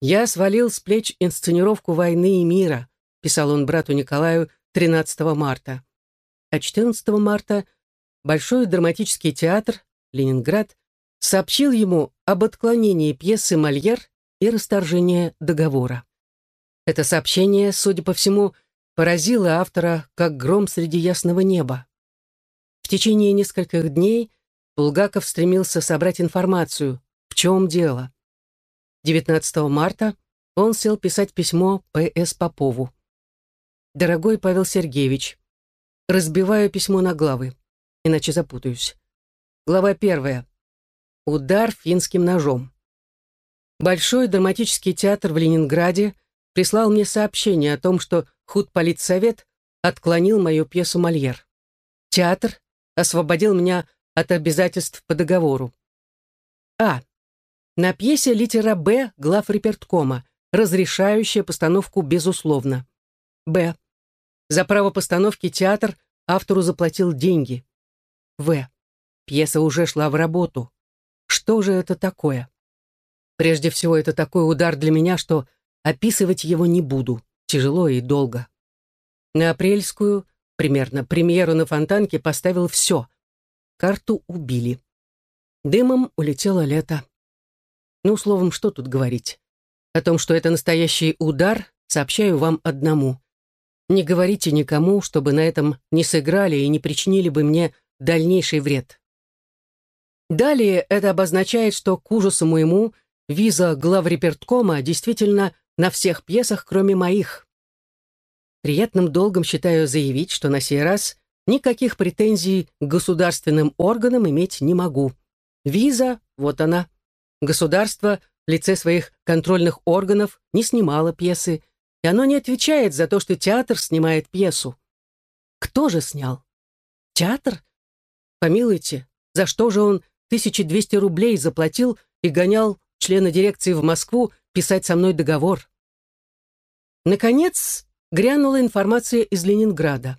«Я свалил с плеч инсценировку войны и мира», писал он брату Николаю 13 марта. А 14 марта Большой драматический театр, Ленинград, сообщил ему об отклонении пьесы «Мольер» и расторжении договора. Это сообщение, судя по всему, поразило автора как гром среди ясного неба. В течение нескольких дней Булгаков стремился собрать информацию, в чем дело. 19 марта он сел писать письмо П.С. Попову. «Дорогой Павел Сергеевич, разбиваю письмо на главы, иначе запутаюсь. Глава первая. Удар финским ножом. Большой драматический театр в Ленинграде прислал мне сообщение о том, что худполитсовет отклонил мою пьесу «Мольер». Театр освободил меня от обязательств по договору. А. На пьесе литера «Б» глав реперткома, разрешающая постановку безусловно. Б. За право постановки театр автору заплатил деньги. В. Пьеса уже шла в работу. Что же это такое? Прежде всего, это такой удар для меня, что описывать его не буду. Тяжело и долго. На апрельскую, примерно, премьеру на Фонтанке поставил все. Карту убили. Дымом улетело лето. Ну, словом, что тут говорить? О том, что это настоящий удар, сообщаю вам одному. Не говорите никому, чтобы на этом не сыграли и не причинили бы мне дальнейший вред. Далее это обозначает, что к ужасу моему виза главреперткома действительно на всех пьесах, кроме моих. Приятным долгом считаю заявить, что на сей раз никаких претензий к государственным органам иметь не могу. Виза, вот она. Государство в лице своих контрольных органов не снимало пьесы, и оно не отвечает за то, что театр снимает пьесу. Кто же снял? Театр? Помилуйте, за что же он 1200 рублей заплатил и гонял члена дирекции в Москву писать со мной договор? Наконец, грянула информация из Ленинграда.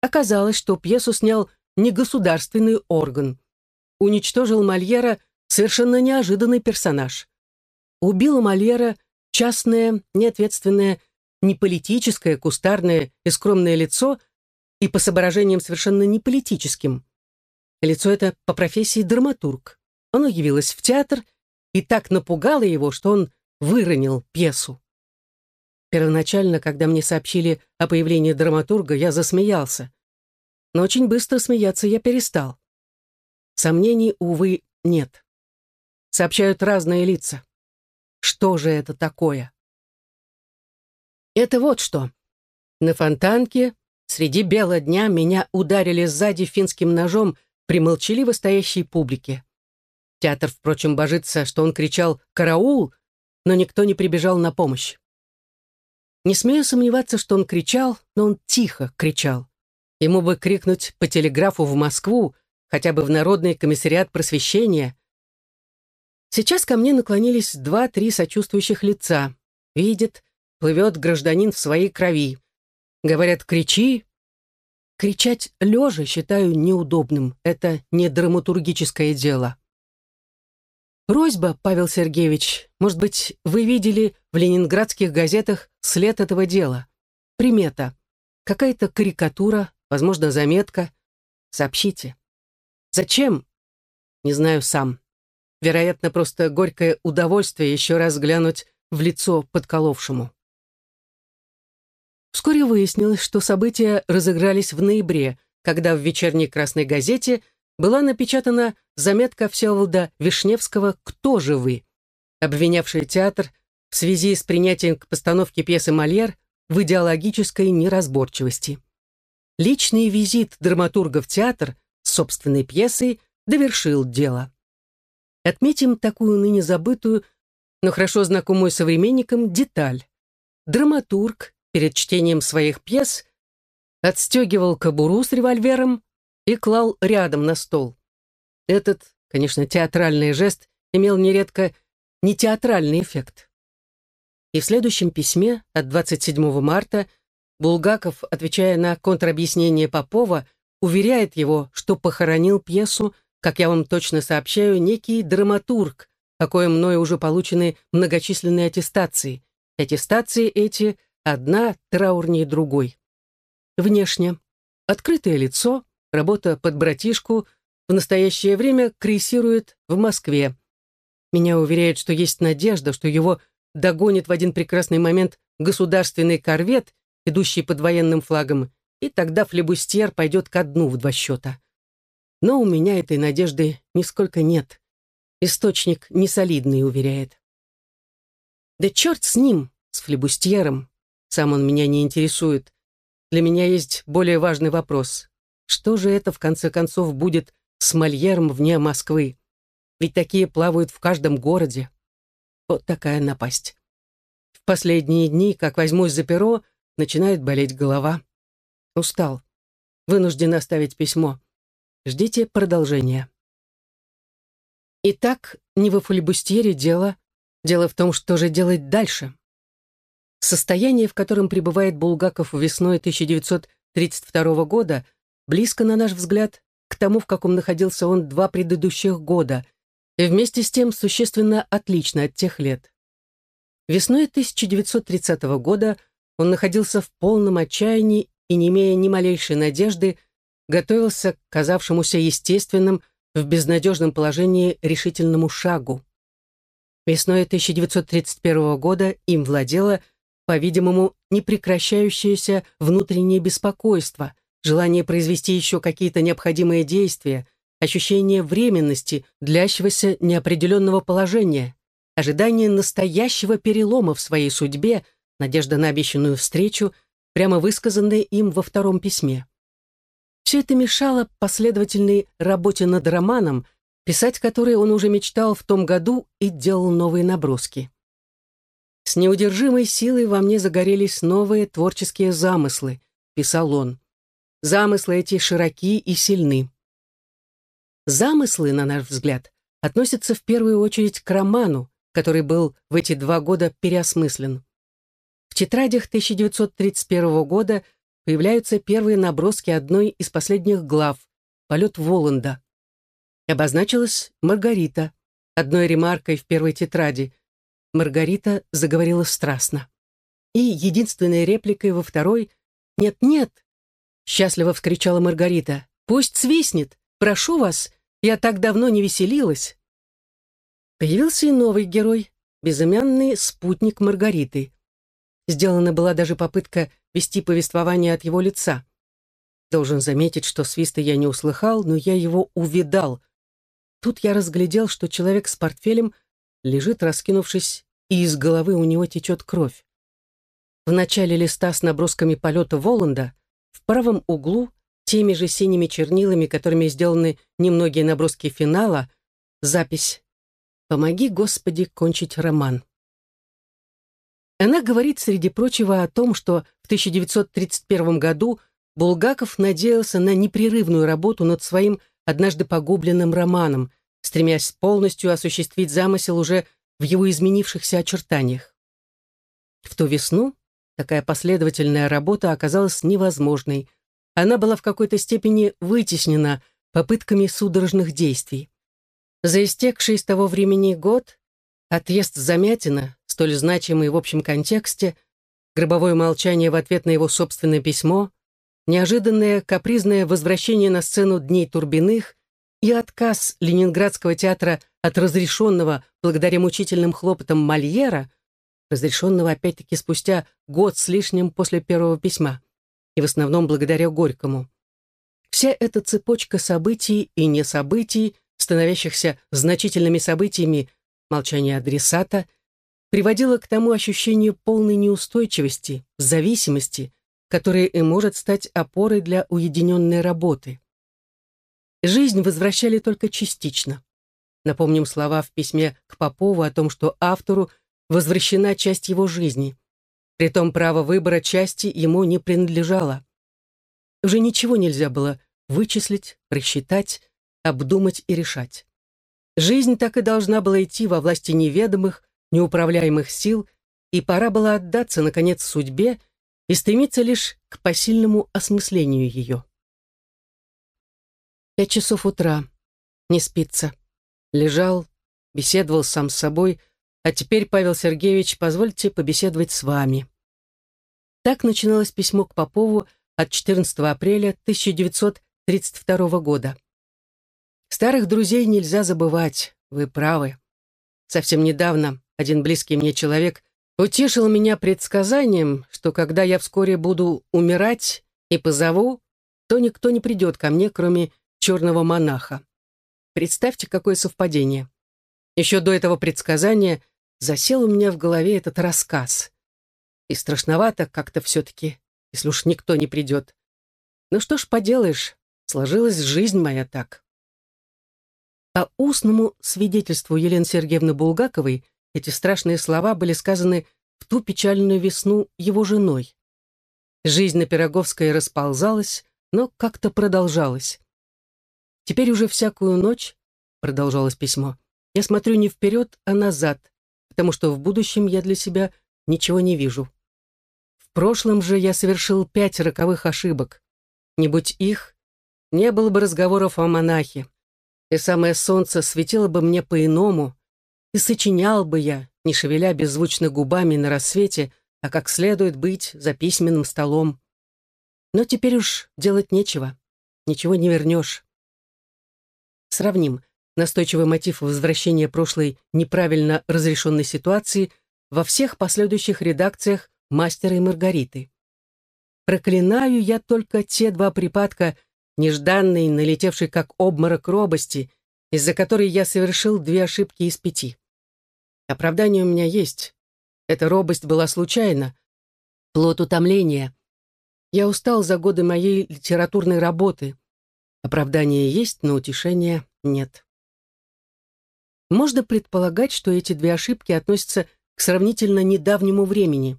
Оказалось, что пьесу снял не государственный орган. Уничтожил Мольера совершенно неожиданный персонаж. Убил Мольера частное, неответственное, неполитическое, кустарное и скромное лицо и по соображениям совершенно неполитическим. Лицо это по профессии драматург. Оно явилось в театр и так напугало его, что он выронил пьесу. Первоначально, когда мне сообщили о появлении драматурга, я засмеялся. Но очень быстро смеяться я перестал. Сомнений, увы, нет. Сообщают разные лица. Что же это такое? Это вот что. На фонтанке среди бела дня меня ударили сзади финским ножом при молчаливо стоящей публике. Театр, впрочем, божится, что он кричал «Караул!», но никто не прибежал на помощь. Не смею сомневаться, что он кричал, но он тихо кричал. Ему бы крикнуть по телеграфу в Москву, хотя бы в Народный комиссариат просвещения. Сейчас ко мне наклонились два-три сочувствующих лица. Видит, плывет гражданин в своей крови. Говорят, кричи. Кричать лежа считаю неудобным. Это не драматургическое дело. Просьба, Павел Сергеевич, может быть, вы видели в ленинградских газетах след этого дела? Примета. Какая-то карикатура, возможно, заметка. Сообщите. Зачем? Не знаю сам. Вероятно, просто горькое удовольствие еще раз глянуть в лицо подколовшему. Вскоре выяснилось, что события разыгрались в ноябре, когда в вечерней «Красной газете» была напечатана заметка Всеволода Вишневского «Кто же вы?», обвинявшая театр в связи с принятием к постановке пьесы «Мольер» в идеологической неразборчивости. Личный визит драматурга в театр с собственной пьесой довершил дело. Отметим такую ныне забытую, но хорошо знакомую современникам деталь. Драматург перед чтением своих пьес отстегивал кобуру с револьвером и клал рядом на стол. Этот, конечно, театральный жест имел нередко не театральный эффект. И в следующем письме от 27 марта Булгаков, отвечая на контробъяснение Попова, уверяет его, что похоронил пьесу, как я вам точно сообщаю, некий драматург, о коем мною уже получены многочисленные аттестации. Аттестации эти одна траурнее другой. Внешне. Открытое лицо, Работа под братишку в настоящее время крейсирует в Москве. Меня уверяют, что есть надежда, что его догонит в один прекрасный момент государственный корвет, идущий под военным флагом, и тогда флебустьер пойдет ко дну в два счета. Но у меня этой надежды нисколько нет. Источник несолидный, уверяет. Да черт с ним, с флебустьером. Сам он меня не интересует. Для меня есть более важный вопрос. Что же это, в конце концов, будет с Мольером вне Москвы? Ведь такие плавают в каждом городе. Вот такая напасть. В последние дни, как возьмусь за перо, начинает болеть голова. Устал. Вынужден оставить письмо. Ждите продолжения. Итак, не во флебустьере дело. Дело в том, что же делать дальше. Состояние, в котором пребывает Булгаков весной 1932 года – близко, на наш взгляд, к тому, в каком находился он два предыдущих года, и вместе с тем существенно отлично от тех лет. Весной 1930 года он находился в полном отчаянии и, не имея ни малейшей надежды, готовился к казавшемуся естественным в безнадежном положении решительному шагу. Весной 1931 года им владело, по-видимому, непрекращающееся внутреннее беспокойство, желание произвести еще какие-то необходимые действия, ощущение временности, длящегося неопределенного положения, ожидание настоящего перелома в своей судьбе, надежда на обещанную встречу, прямо высказанная им во втором письме. Все это мешало последовательной работе над романом, писать который он уже мечтал в том году и делал новые наброски. «С неудержимой силой во мне загорелись новые творческие замыслы», — писал он. «Замыслы эти широки и сильны». Замыслы, на наш взгляд, относятся в первую очередь к роману, который был в эти два года переосмыслен. В тетрадях 1931 года появляются первые наброски одной из последних глав «Полет Воланда». Обозначилась Маргарита, одной ремаркой в первой тетради. Маргарита заговорила страстно. И единственной репликой во второй «Нет-нет!» Счастливо вскричала Маргарита. «Пусть свистнет! Прошу вас! Я так давно не веселилась!» Появился и новый герой, безымянный спутник Маргариты. Сделана была даже попытка вести повествование от его лица. Должен заметить, что свиста я не услыхал, но я его увидал. Тут я разглядел, что человек с портфелем лежит, раскинувшись, и из головы у него течет кровь. В начале листа с набросками полета Воланда в правом углу теми же синими чернилами, которыми сделаны немногие наброски финала, запись Помоги, Господи, кончить роман. Она говорит, среди прочего, о том, что в 1931 году Булгаков надеялся на непрерывную работу над своим однажды погубленным романом, стремясь полностью осуществить замысел уже в его изменившихся очертаниях. В ту весну такая последовательная работа оказалась невозможной. Она была в какой-то степени вытеснена попытками судорожных действий. За истекший с того времени год отъезд Замятина, столь значимый в общем контексте, гробовое молчание в ответ на его собственное письмо, неожиданное капризное возвращение на сцену Дней Турбиных и отказ Ленинградского театра от разрешенного благодаря мучительным хлопотам Мольера, разрешенного опять-таки спустя год с лишним после первого письма, и в основном благодаря Горькому. Вся эта цепочка событий и несобытий становящихся значительными событиями молчание адресата, приводило к тому ощущению полной неустойчивости, зависимости, которое и может стать опорой для уединенной работы. Жизнь возвращали только частично. Напомним слова в письме к Попову о том, что автору возвращена часть его жизни. Притом право выбора части ему не принадлежало. Уже ничего нельзя было вычислить, рассчитать, обдумать и решать. Жизнь так и должна была идти во власти неведомых, неуправляемых сил, и пора было отдаться, наконец, судьбе и стремиться лишь к посильному осмыслению ее. Пять часов утра. Не спится. Лежал, беседовал сам с собой, а теперь, Павел Сергеевич, позвольте побеседовать с вами. Так начиналось письмо к Попову от 14 апреля 1932 года. Старых друзей нельзя забывать, вы правы. Совсем недавно один близкий мне человек утешил меня предсказанием, что когда я вскоре буду умирать и позову, то никто не придет ко мне, кроме черного монаха. Представьте, какое совпадение. Еще до этого предсказания засел у меня в голове этот рассказ. И страшновато как-то все-таки, если уж никто не придет. Ну что ж поделаешь, сложилась жизнь моя так. По устному свидетельству Елены Сергеевны Булгаковой эти страшные слова были сказаны в ту печальную весну его женой. Жизнь на Пироговской расползалась, но как-то продолжалась. «Теперь уже всякую ночь», — продолжалось письмо, «я смотрю не вперед, а назад, потому что в будущем я для себя ничего не вижу. В прошлом же я совершил пять роковых ошибок. Не будь их, не было бы разговоров о монахе, и самое солнце светило бы мне по-иному, и сочинял бы я, не шевеля беззвучно губами на рассвете, а как следует быть за письменным столом. Но теперь уж делать нечего, ничего не вернешь. Сравним настойчивый мотив возвращения прошлой неправильно разрешенной ситуации во всех последующих редакциях «Мастера и Маргариты». Проклинаю я только те два припадка нежданный, налетевший как обморок робости, из-за которой я совершил две ошибки из пяти. Оправдание у меня есть. Эта робость была случайна, плод утомления. Я устал за годы моей литературной работы. Оправдание есть, но утешения нет. Можно предполагать, что эти две ошибки относятся к сравнительно недавнему времени.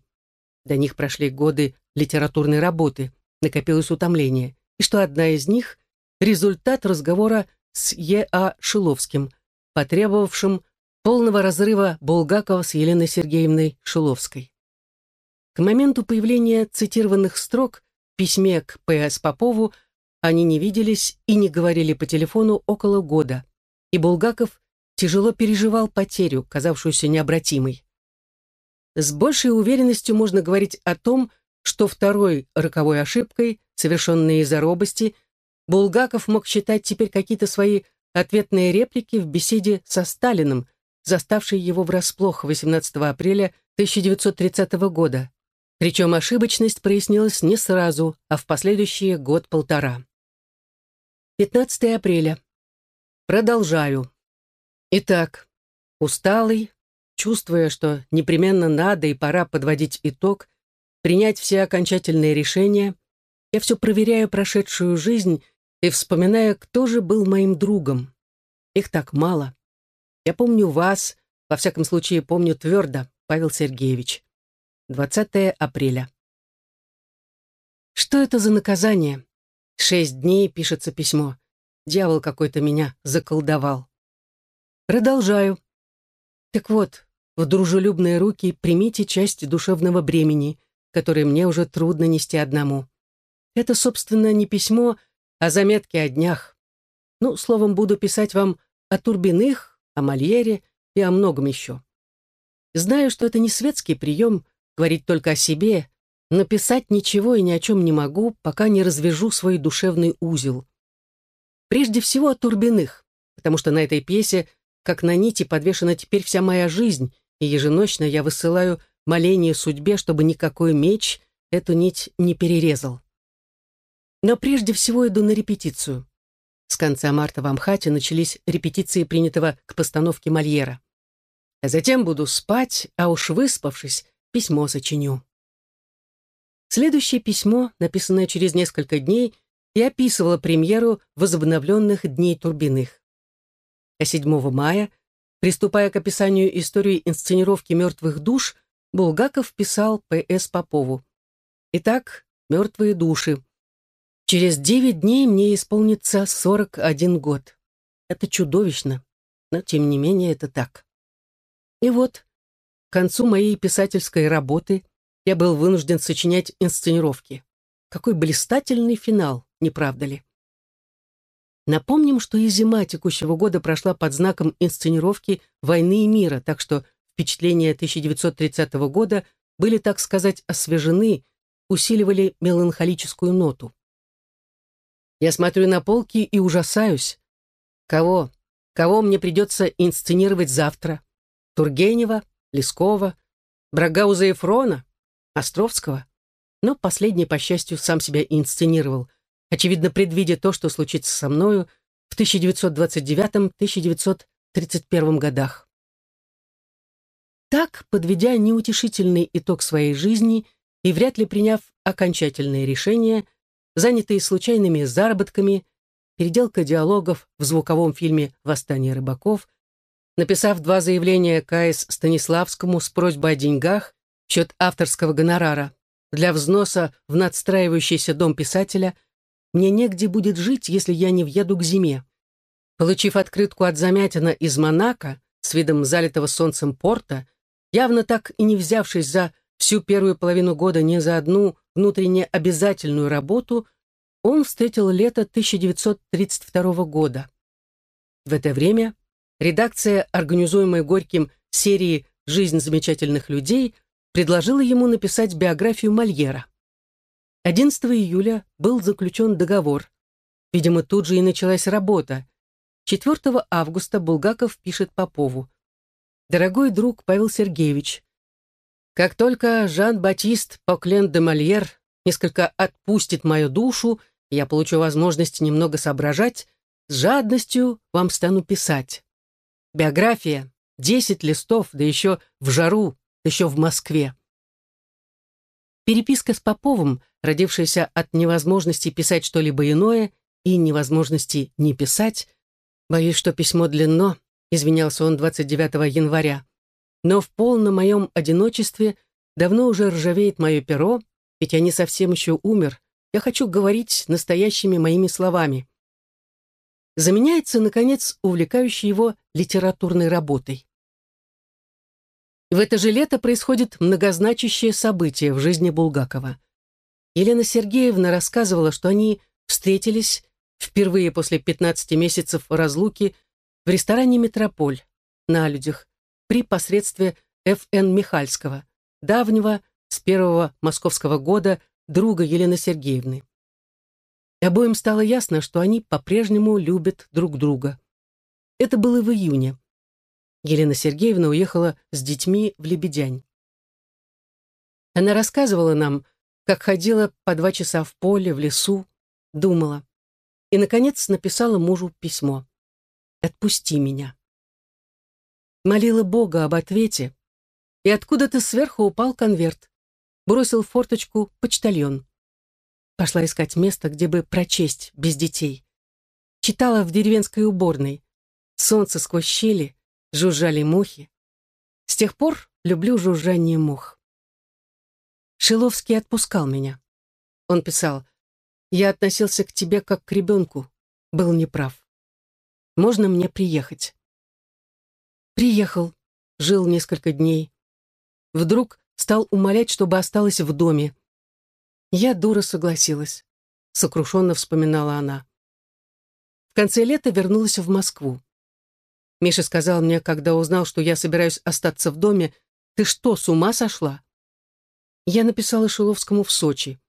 До них прошли годы литературной работы, накопилось утомление, и что одна из них — результат разговора с Е.А. Шиловским, потребовавшим полного разрыва Булгакова с Еленой Сергеевной Шиловской. К моменту появления цитированных строк в письме к П.С. Попову они не виделись и не говорили по телефону около года, и Булгаков тяжело переживал потерю, казавшуюся необратимой. С большей уверенностью можно говорить о том, что второй роковой ошибкой, совершенной из-за робости, Булгаков мог считать теперь какие-то свои ответные реплики в беседе со Сталиным, заставшей его врасплох 18 апреля 1930 года. Причем ошибочность прояснилась не сразу, а в последующие год-полтора. 15 апреля. Продолжаю. Итак, усталый, чувствуя, что непременно надо и пора подводить итог, принять все окончательные решения, я все проверяю прошедшую жизнь и вспоминаю, кто же был моим другом. Их так мало. Я помню вас, во всяком случае помню твердо, Павел Сергеевич. 20 апреля. Что это за наказание? Шесть дней пишется письмо. Дьявол какой-то меня заколдовал. Продолжаю. Так вот, в дружелюбные руки примите часть душевного бремени, которое мне уже трудно нести одному. Это, собственно, не письмо, а заметки о днях. Ну, словом, буду писать вам о Турбиных, о Мольере и о многом еще. Знаю, что это не светский прием, говорить только о себе, но писать ничего и ни о чем не могу, пока не развяжу свой душевный узел. Прежде всего о Турбиных, потому что на этой пьесе, как на нити, подвешена теперь вся моя жизнь, и еженочно я высылаю моление судьбе, чтобы никакой меч эту нить не перерезал. Но прежде всего иду на репетицию. С конца марта в Амхате начались репетиции принятого к постановке Мольера. А затем буду спать, а уж выспавшись, письмо сочиню. Следующее письмо, написанное через несколько дней, и описывало премьеру возобновленных Дней Турбиных. А 7 мая, приступая к описанию истории инсценировки «Мертвых душ», Булгаков писал П.С. Попову. «Итак, мертвые души. Через девять дней мне исполнится 41 год. Это чудовищно, но тем не менее это так. И вот, к концу моей писательской работы я был вынужден сочинять инсценировки. Какой блистательный финал, не правда ли? Напомним, что и зима текущего года прошла под знаком инсценировки «Войны и мира», так что впечатления 1930 года были, так сказать, освежены, усиливали меланхолическую ноту. Я смотрю на полки и ужасаюсь. Кого? Кого мне придется инсценировать завтра? Тургенева, Лескова, Брагауза и Фрона, Островского? Но последний, по счастью, сам себя инсценировал, очевидно, предвидя то, что случится со мною в 1929-1931 годах. Так, подведя неутешительный итог своей жизни и вряд ли приняв окончательное решение, занятые случайными заработками, переделка диалогов в звуковом фильме «Восстание рыбаков», написав два заявления К.С. Станиславскому с просьбой о деньгах в счет авторского гонорара для взноса в надстраивающийся дом писателя, мне негде будет жить, если я не въеду к зиме. Получив открытку от Замятина из Монако с видом залитого солнцем порта, явно так и не взявшись за всю первую половину года ни за одну внутренне обязательную работу, он встретил лето 1932 года. В это время редакция, организуемая Горьким серии «Жизнь замечательных людей», предложила ему написать биографию Мольера. 11 июля был заключен договор. Видимо, тут же и началась работа. 4 августа Булгаков пишет Попову. «Дорогой друг Павел Сергеевич, как только Жан-Батист Поклен де Мольер несколько отпустит мою душу, я получу возможность немного соображать, с жадностью вам стану писать. Биография, десять листов, да еще в жару, да еще в Москве. Переписка с Поповым, родившаяся от невозможности писать что-либо иное и невозможности не писать, боюсь, что письмо длинно, извинялся он 29 января, но в полном моем одиночестве давно уже ржавеет мое перо, ведь я не совсем еще умер, я хочу говорить настоящими моими словами. Заменяется, наконец, увлекающей его литературной работой. В это же лето происходит многозначащее событие в жизни Булгакова. Елена Сергеевна рассказывала, что они встретились впервые после 15 месяцев разлуки в ресторане «Метрополь» на людях при посредстве Ф.Н. Михальского, давнего, с первого московского года, друга Елены Сергеевны. И обоим стало ясно, что они по-прежнему любят друг друга. Это было в июне. Елена Сергеевна уехала с детьми в Лебедянь. Она рассказывала нам, как ходила по два часа в поле, в лесу, думала. И, наконец, написала мужу письмо. «Отпусти меня». Молила Бога об ответе, и откуда-то сверху упал конверт. Бросил в форточку почтальон. Пошла искать место, где бы прочесть без детей. Читала в деревенской уборной. Солнце сквозь щели, жужжали мухи. С тех пор люблю жужжание мух. Шиловский отпускал меня. Он писал, «Я относился к тебе как к ребенку, был неправ. Можно мне приехать?» Приехал, жил несколько дней. Вдруг стал умолять, чтобы осталась в доме. Я дура согласилась, сокрушенно вспоминала она. В конце лета вернулась в Москву. Миша сказал мне, когда узнал, что я собираюсь остаться в доме, «Ты что, с ума сошла?» Я написала Шиловскому в Сочи.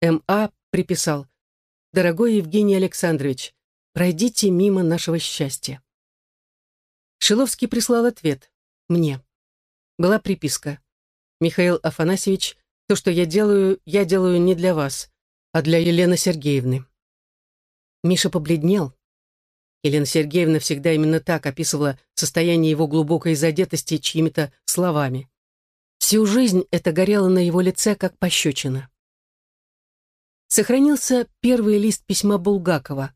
М.А. приписал, «Дорогой Евгений Александрович, пройдите мимо нашего счастья». Шиловский прислал ответ. Мне. Была приписка. «Михаил Афанасьевич, то, что я делаю, я делаю не для вас, а для Елены Сергеевны». Миша побледнел, Елена Сергеевна всегда именно так описывала состояние его глубокой задетости чьими-то словами. Всю жизнь это горело на его лице, как пощечина. Сохранился первый лист письма Булгакова.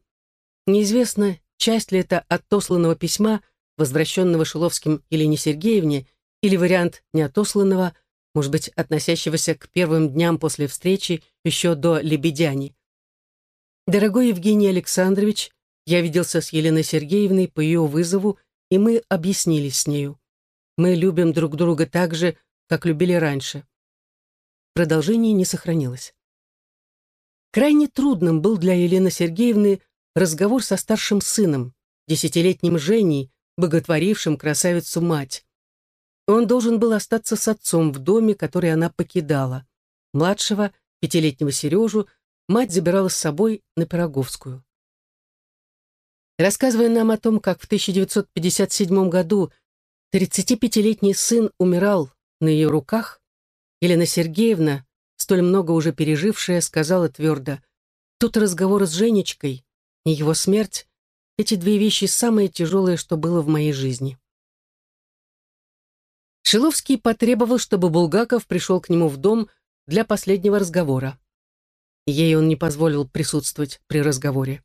Неизвестно, часть ли это отосланного письма, возвращенного Шиловским Елене Сергеевне, или вариант неотосланного, может быть, относящегося к первым дням после встречи еще до Лебедяни. «Дорогой Евгений Александрович, я виделся с Еленой Сергеевной по ее вызову, и мы объяснились с нею. Мы любим друг друга так же, как любили раньше. Продолжение не сохранилось. Крайне трудным был для Елены Сергеевны разговор со старшим сыном, десятилетним Женей, боготворившим красавицу-мать. Он должен был остаться с отцом в доме, который она покидала. Младшего, пятилетнего Сережу, мать забирала с собой на Пироговскую. Рассказывая нам о том, как в 1957 году 35-летний сын умирал на ее руках, Елена Сергеевна, столь много уже пережившая, сказала твердо, «Тут разговор с Женечкой и его смерть — эти две вещи самые тяжелые, что было в моей жизни». Шиловский потребовал, чтобы Булгаков пришел к нему в дом для последнего разговора. Ей он не позволил присутствовать при разговоре.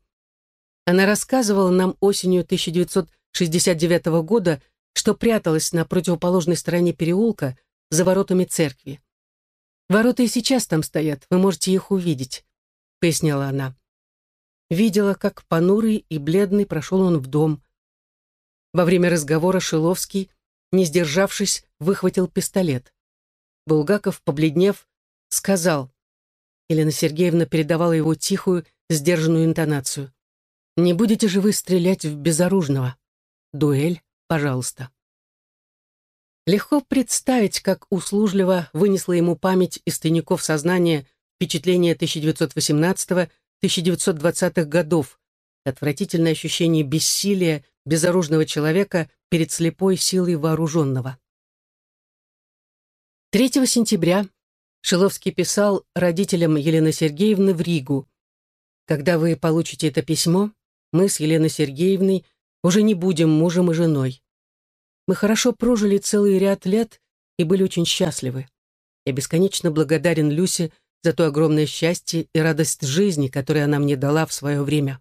Она рассказывала нам осенью 1969 года, что пряталась на противоположной стороне переулка за воротами церкви. «Ворота и сейчас там стоят, вы можете их увидеть», — поясняла она. Видела, как понурый и бледный прошел он в дом. Во время разговора Шиловский, не сдержавшись, выхватил пистолет. Булгаков, побледнев, сказал. Елена Сергеевна передавала его тихую, сдержанную интонацию. Не будете же вы стрелять в безоружного? Дуэль, пожалуйста. Легко представить, как услужливо вынесла ему память из тайников сознания впечатления 1918-1920-х годов, отвратительное ощущение бессилия безоружного человека перед слепой силой вооруженного. 3 сентября Шиловский писал родителям Елены Сергеевны в Ригу. Когда вы получите это письмо, мы с Еленой Сергеевной уже не будем мужем и женой. Мы хорошо прожили целый ряд лет и были очень счастливы. Я бесконечно благодарен Люсе за то огромное счастье и радость жизни, которую она мне дала в свое время.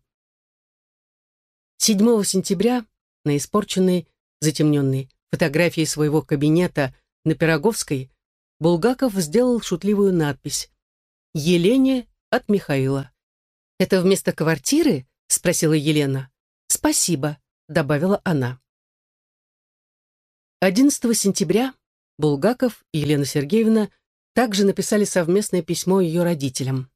7 сентября на испорченной, затемненной фотографии своего кабинета на Пироговской Булгаков сделал шутливую надпись «Елене от Михаила». «Это вместо квартиры?» — спросила Елена. «Спасибо», — добавила она. 11 сентября Булгаков и Елена Сергеевна также написали совместное письмо ее родителям.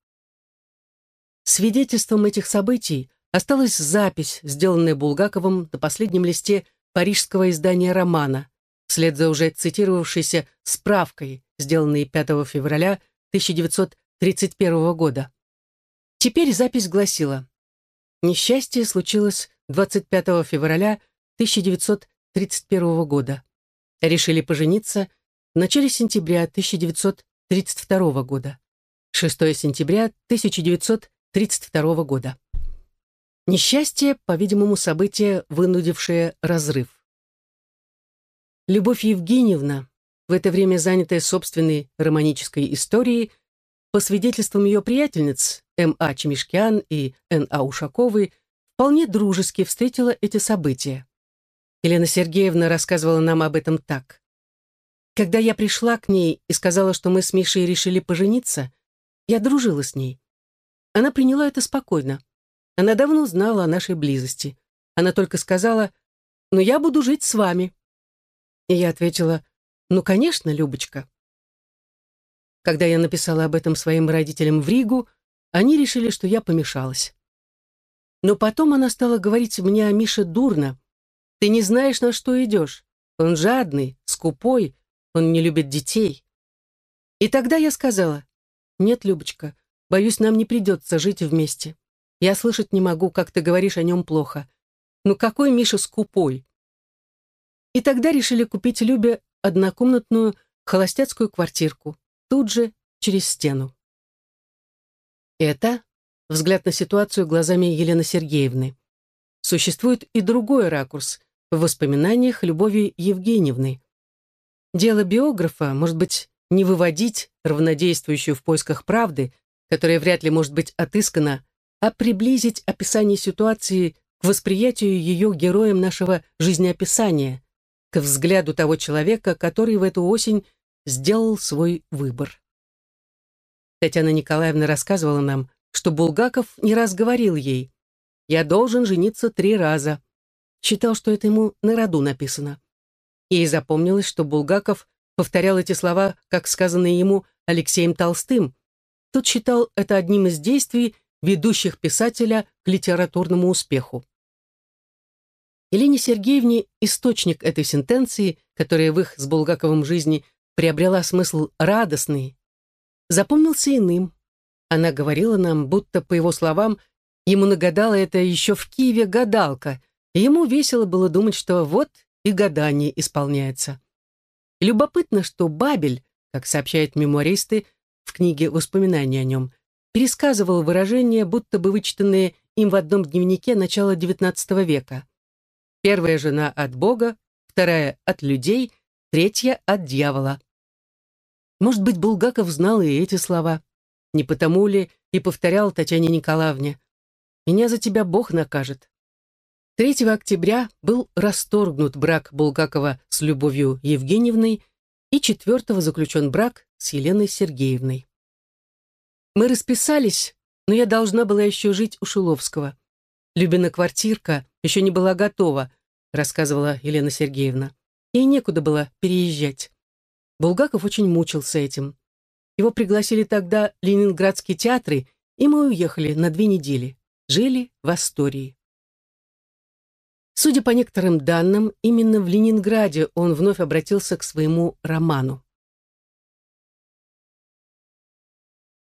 Свидетельством этих событий осталась запись, сделанная Булгаковым на последнем листе парижского издания романа, вслед за уже цитировавшейся справкой, сделанной 5 февраля 1931 года. Теперь запись гласила «Несчастье случилось 25 февраля 1931 года. Решили пожениться в начале сентября 1932 года. 6 сентября 1932 года. Несчастье, по-видимому, событие, вынудившее разрыв. Любовь Евгеньевна, в это время занятая собственной романической историей, по свидетельствам ее приятельниц М.А. Чемишкиан и Н.А. Ушаковой, вполне дружески встретила эти события. Елена Сергеевна рассказывала нам об этом так. Когда я пришла к ней и сказала, что мы с Мишей решили пожениться, я дружила с ней. Она приняла это спокойно. Она давно знала о нашей близости. Она только сказала, «Но я буду жить с вами». И я ответила, «Ну, конечно, Любочка». Когда я написала об этом своим родителям в Ригу, они решили, что я помешалась. Но потом она стала говорить мне о Мише дурно. «Ты не знаешь, на что идешь. Он жадный, скупой, он не любит детей». И тогда я сказала, «Нет, Любочка, боюсь, нам не придется жить вместе. Я слышать не могу, как ты говоришь о нем плохо. Ну какой Миша скупой?» И тогда решили купить Любе однокомнатную холостяцкую квартирку, тут же через стену. Это взгляд на ситуацию глазами Елены Сергеевны. Существует и другой ракурс в воспоминаниях Любови Евгеньевны. Дело биографа, может быть, не выводить равнодействующую в поисках правды, которая вряд ли может быть отыскана, а приблизить описание ситуации к восприятию ее героем нашего жизнеописания, к взгляду того человека, который в эту осень сделал свой выбор. Татьяна Николаевна рассказывала нам, что Булгаков не раз говорил ей «Я должен жениться три раза». Считал, что это ему на роду написано. Ей запомнилось, что Булгаков повторял эти слова, как сказанные ему Алексеем Толстым. Тот считал это одним из действий, ведущих писателя к литературному успеху. Елене Сергеевне источник этой сентенции, которая в их с Булгаковым жизни приобрела смысл радостный, запомнился иным. Она говорила нам, будто, по его словам, ему нагадала это еще в Киеве гадалка, ему весело было думать, что вот и гадание исполняется. Любопытно, что Бабель, как сообщают мемуаристы в книге «Воспоминания о нем», пересказывал выражения, будто бы вычитанные им в одном дневнике начала XIX века. Первая жена от Бога, вторая от людей, третья от дьявола. Может быть, Булгаков знал и эти слова. Не потому ли и повторял Татьяне Николаевне «Меня за тебя Бог накажет». 3 октября был расторгнут брак Булгакова с Любовью Евгеньевной и 4 заключен брак с Еленой Сергеевной. Мы расписались, но я должна была еще жить у Шиловского. Любина квартирка еще не была готова, рассказывала Елена Сергеевна. Ей некуда было переезжать. Булгаков очень мучился этим. Его пригласили тогда ленинградские театры, и мы уехали на две недели. Жили в Астории. Судя по некоторым данным, именно в Ленинграде он вновь обратился к своему роману.